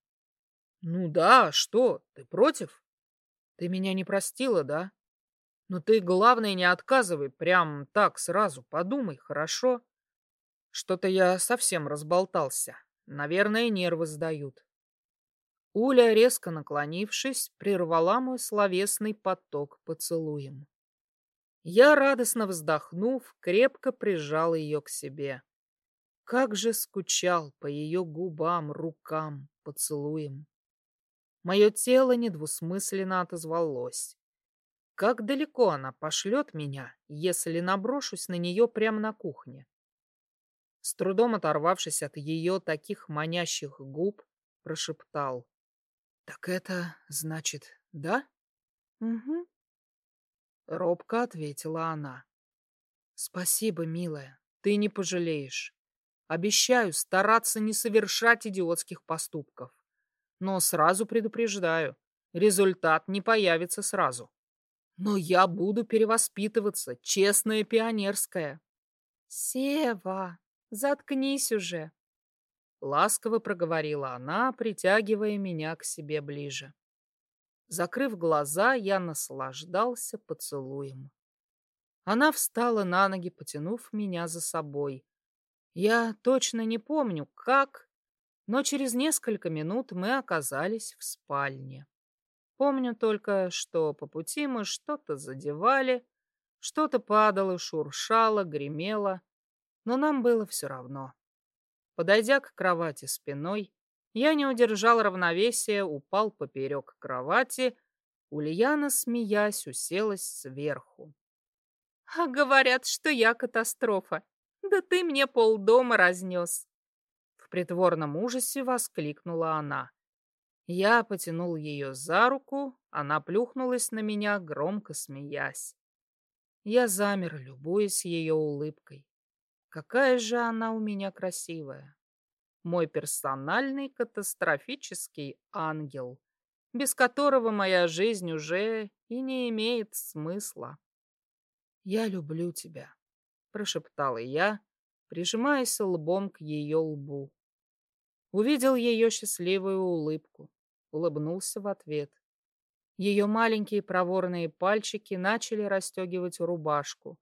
Ну да, что, ты против? Ты меня не простила, да? Но ты, главное, не отказывай прям так сразу. Подумай, хорошо? Что-то я совсем разболтался. Наверное, нервы сдают. Уля, резко наклонившись, прервала мой словесный поток поцелуем. Я, радостно вздохнув, крепко прижал ее к себе. Как же скучал по ее губам, рукам, поцелуем. Мое тело недвусмысленно отозвалось. Как далеко она пошлет меня, если наброшусь на нее прямо на кухне? С трудом оторвавшись от ее таких манящих губ, прошептал. — Так это значит, да? — Угу. Робко ответила она. — Спасибо, милая, ты не пожалеешь. Обещаю стараться не совершать идиотских поступков. Но сразу предупреждаю, результат не появится сразу. Но я буду перевоспитываться, честная пионерская. — Сева! Заткнись уже. Ласково проговорила она, притягивая меня к себе ближе. Закрыв глаза, я наслаждался поцелуем. Она встала на ноги, потянув меня за собой. Я точно не помню, как, но через несколько минут мы оказались в спальне. Помню только, что по пути мы что-то задевали, что-то падало, шуршало, гремело но нам было все равно. Подойдя к кровати спиной, я не удержал равновесия, упал поперек кровати. Ульяна, смеясь, уселась сверху. «А говорят, что я катастрофа. Да ты мне полдома разнес!» В притворном ужасе воскликнула она. Я потянул ее за руку, она плюхнулась на меня, громко смеясь. Я замер, любуясь ее улыбкой. Какая же она у меня красивая. Мой персональный катастрофический ангел, без которого моя жизнь уже и не имеет смысла. «Я люблю тебя», — прошептала я, прижимаясь лбом к ее лбу. Увидел ее счастливую улыбку, улыбнулся в ответ. Ее маленькие проворные пальчики начали расстегивать рубашку,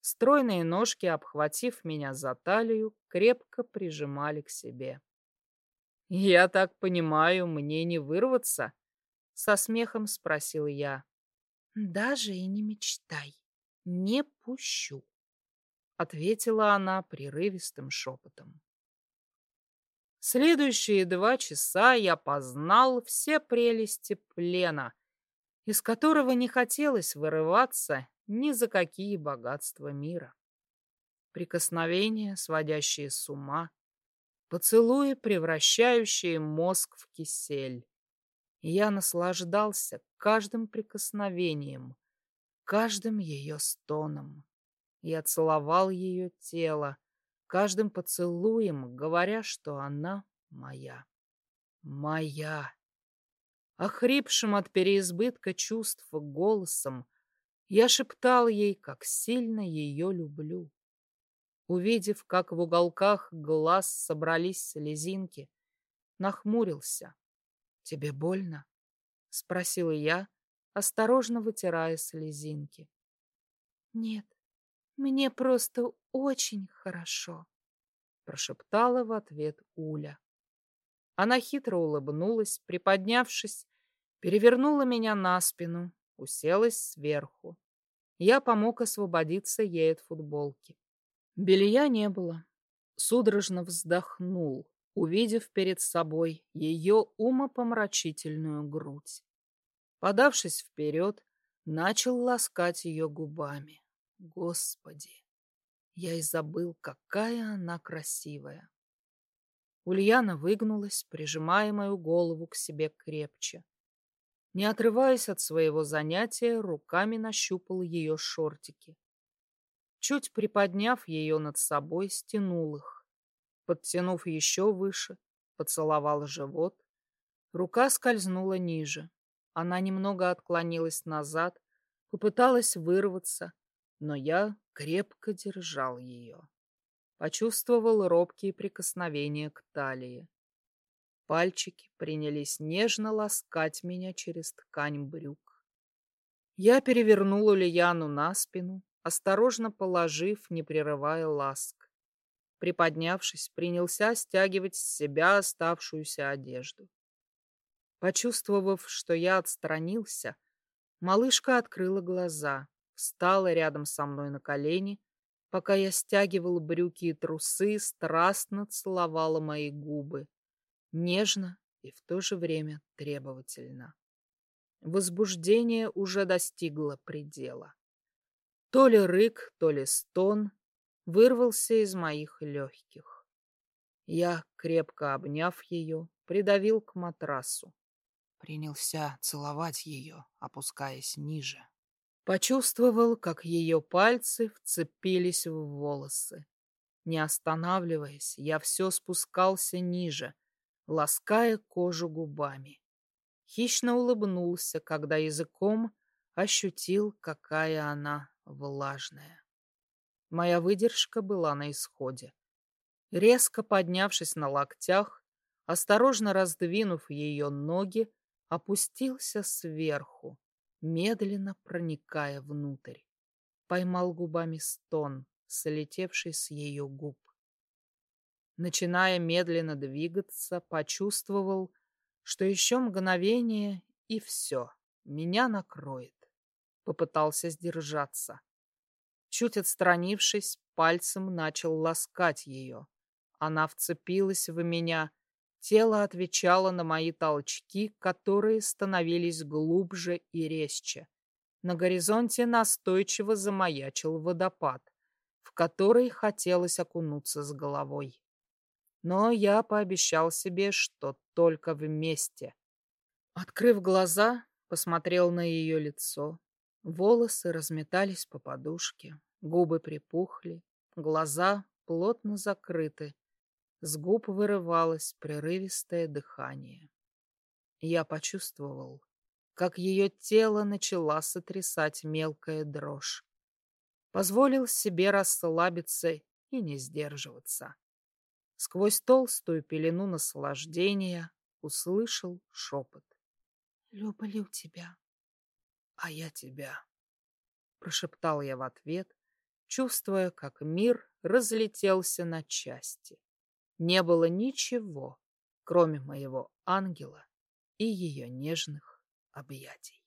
Стройные ножки, обхватив меня за талию, крепко прижимали к себе. «Я так понимаю, мне не вырваться?» — со смехом спросил я. «Даже и не мечтай, не пущу», — ответила она прерывистым шепотом. Следующие два часа я познал все прелести плена, из которого не хотелось вырываться ни за какие богатства мира. Прикосновения, сводящие с ума, поцелуи, превращающие мозг в кисель. Я наслаждался каждым прикосновением, каждым ее стоном. Я целовал ее тело, каждым поцелуем, говоря, что она моя. Моя. Охрипшим от переизбытка чувств голосом Я шептал ей, как сильно ее люблю. Увидев, как в уголках глаз собрались слезинки, нахмурился. «Тебе больно?» — спросила я, осторожно вытирая слезинки. «Нет, мне просто очень хорошо», — прошептала в ответ Уля. Она хитро улыбнулась, приподнявшись, перевернула меня на спину, уселась сверху. Я помог освободиться ей от футболки. Белья не было. Судорожно вздохнул, увидев перед собой ее умопомрачительную грудь. Подавшись вперед, начал ласкать ее губами. Господи, я и забыл, какая она красивая. Ульяна выгнулась, прижимая мою голову к себе крепче. Не отрываясь от своего занятия, руками нащупал ее шортики. Чуть приподняв ее над собой, стянул их. Подтянув еще выше, поцеловал живот. Рука скользнула ниже. Она немного отклонилась назад, попыталась вырваться, но я крепко держал ее. Почувствовал робкие прикосновения к талии. Пальчики принялись нежно ласкать меня через ткань брюк. Я перевернул Ульяну на спину, осторожно положив, не прерывая ласк. Приподнявшись, принялся стягивать с себя оставшуюся одежду. Почувствовав, что я отстранился, малышка открыла глаза, встала рядом со мной на колени, пока я стягивал брюки и трусы, страстно целовала мои губы, нежно и в то же время требовательно. Возбуждение уже достигло предела. То ли рык, то ли стон вырвался из моих легких. Я, крепко обняв ее, придавил к матрасу принялся целовать ее, опускаясь ниже. Почувствовал, как ее пальцы вцепились в волосы. Не останавливаясь, я все спускался ниже, лаская кожу губами. Хищно улыбнулся, когда языком ощутил, какая она влажная. Моя выдержка была на исходе. Резко поднявшись на локтях, осторожно раздвинув ее ноги, опустился сверху, медленно проникая внутрь. Поймал губами стон, слетевший с ее губ. Начиная медленно двигаться, почувствовал, что еще мгновение и все, меня накроет. Попытался сдержаться. Чуть отстранившись, пальцем начал ласкать ее. Она вцепилась в меня, Тело отвечало на мои толчки, которые становились глубже и резче. На горизонте настойчиво замаячил водопад, в который хотелось окунуться с головой. Но я пообещал себе, что только вместе. Открыв глаза, посмотрел на ее лицо. Волосы разметались по подушке, губы припухли, глаза плотно закрыты, с губ вырывалось прерывистое дыхание. Я почувствовал, как ее тело начала сотрясать мелкая дрожь. Позволил себе расслабиться и не сдерживаться. Сквозь толстую пелену наслаждения услышал шепот. «Люблю тебя». «А я тебя», — прошептал я в ответ, чувствуя, как мир разлетелся на части не было ничего, кроме моего ангела и ее нежных объятий.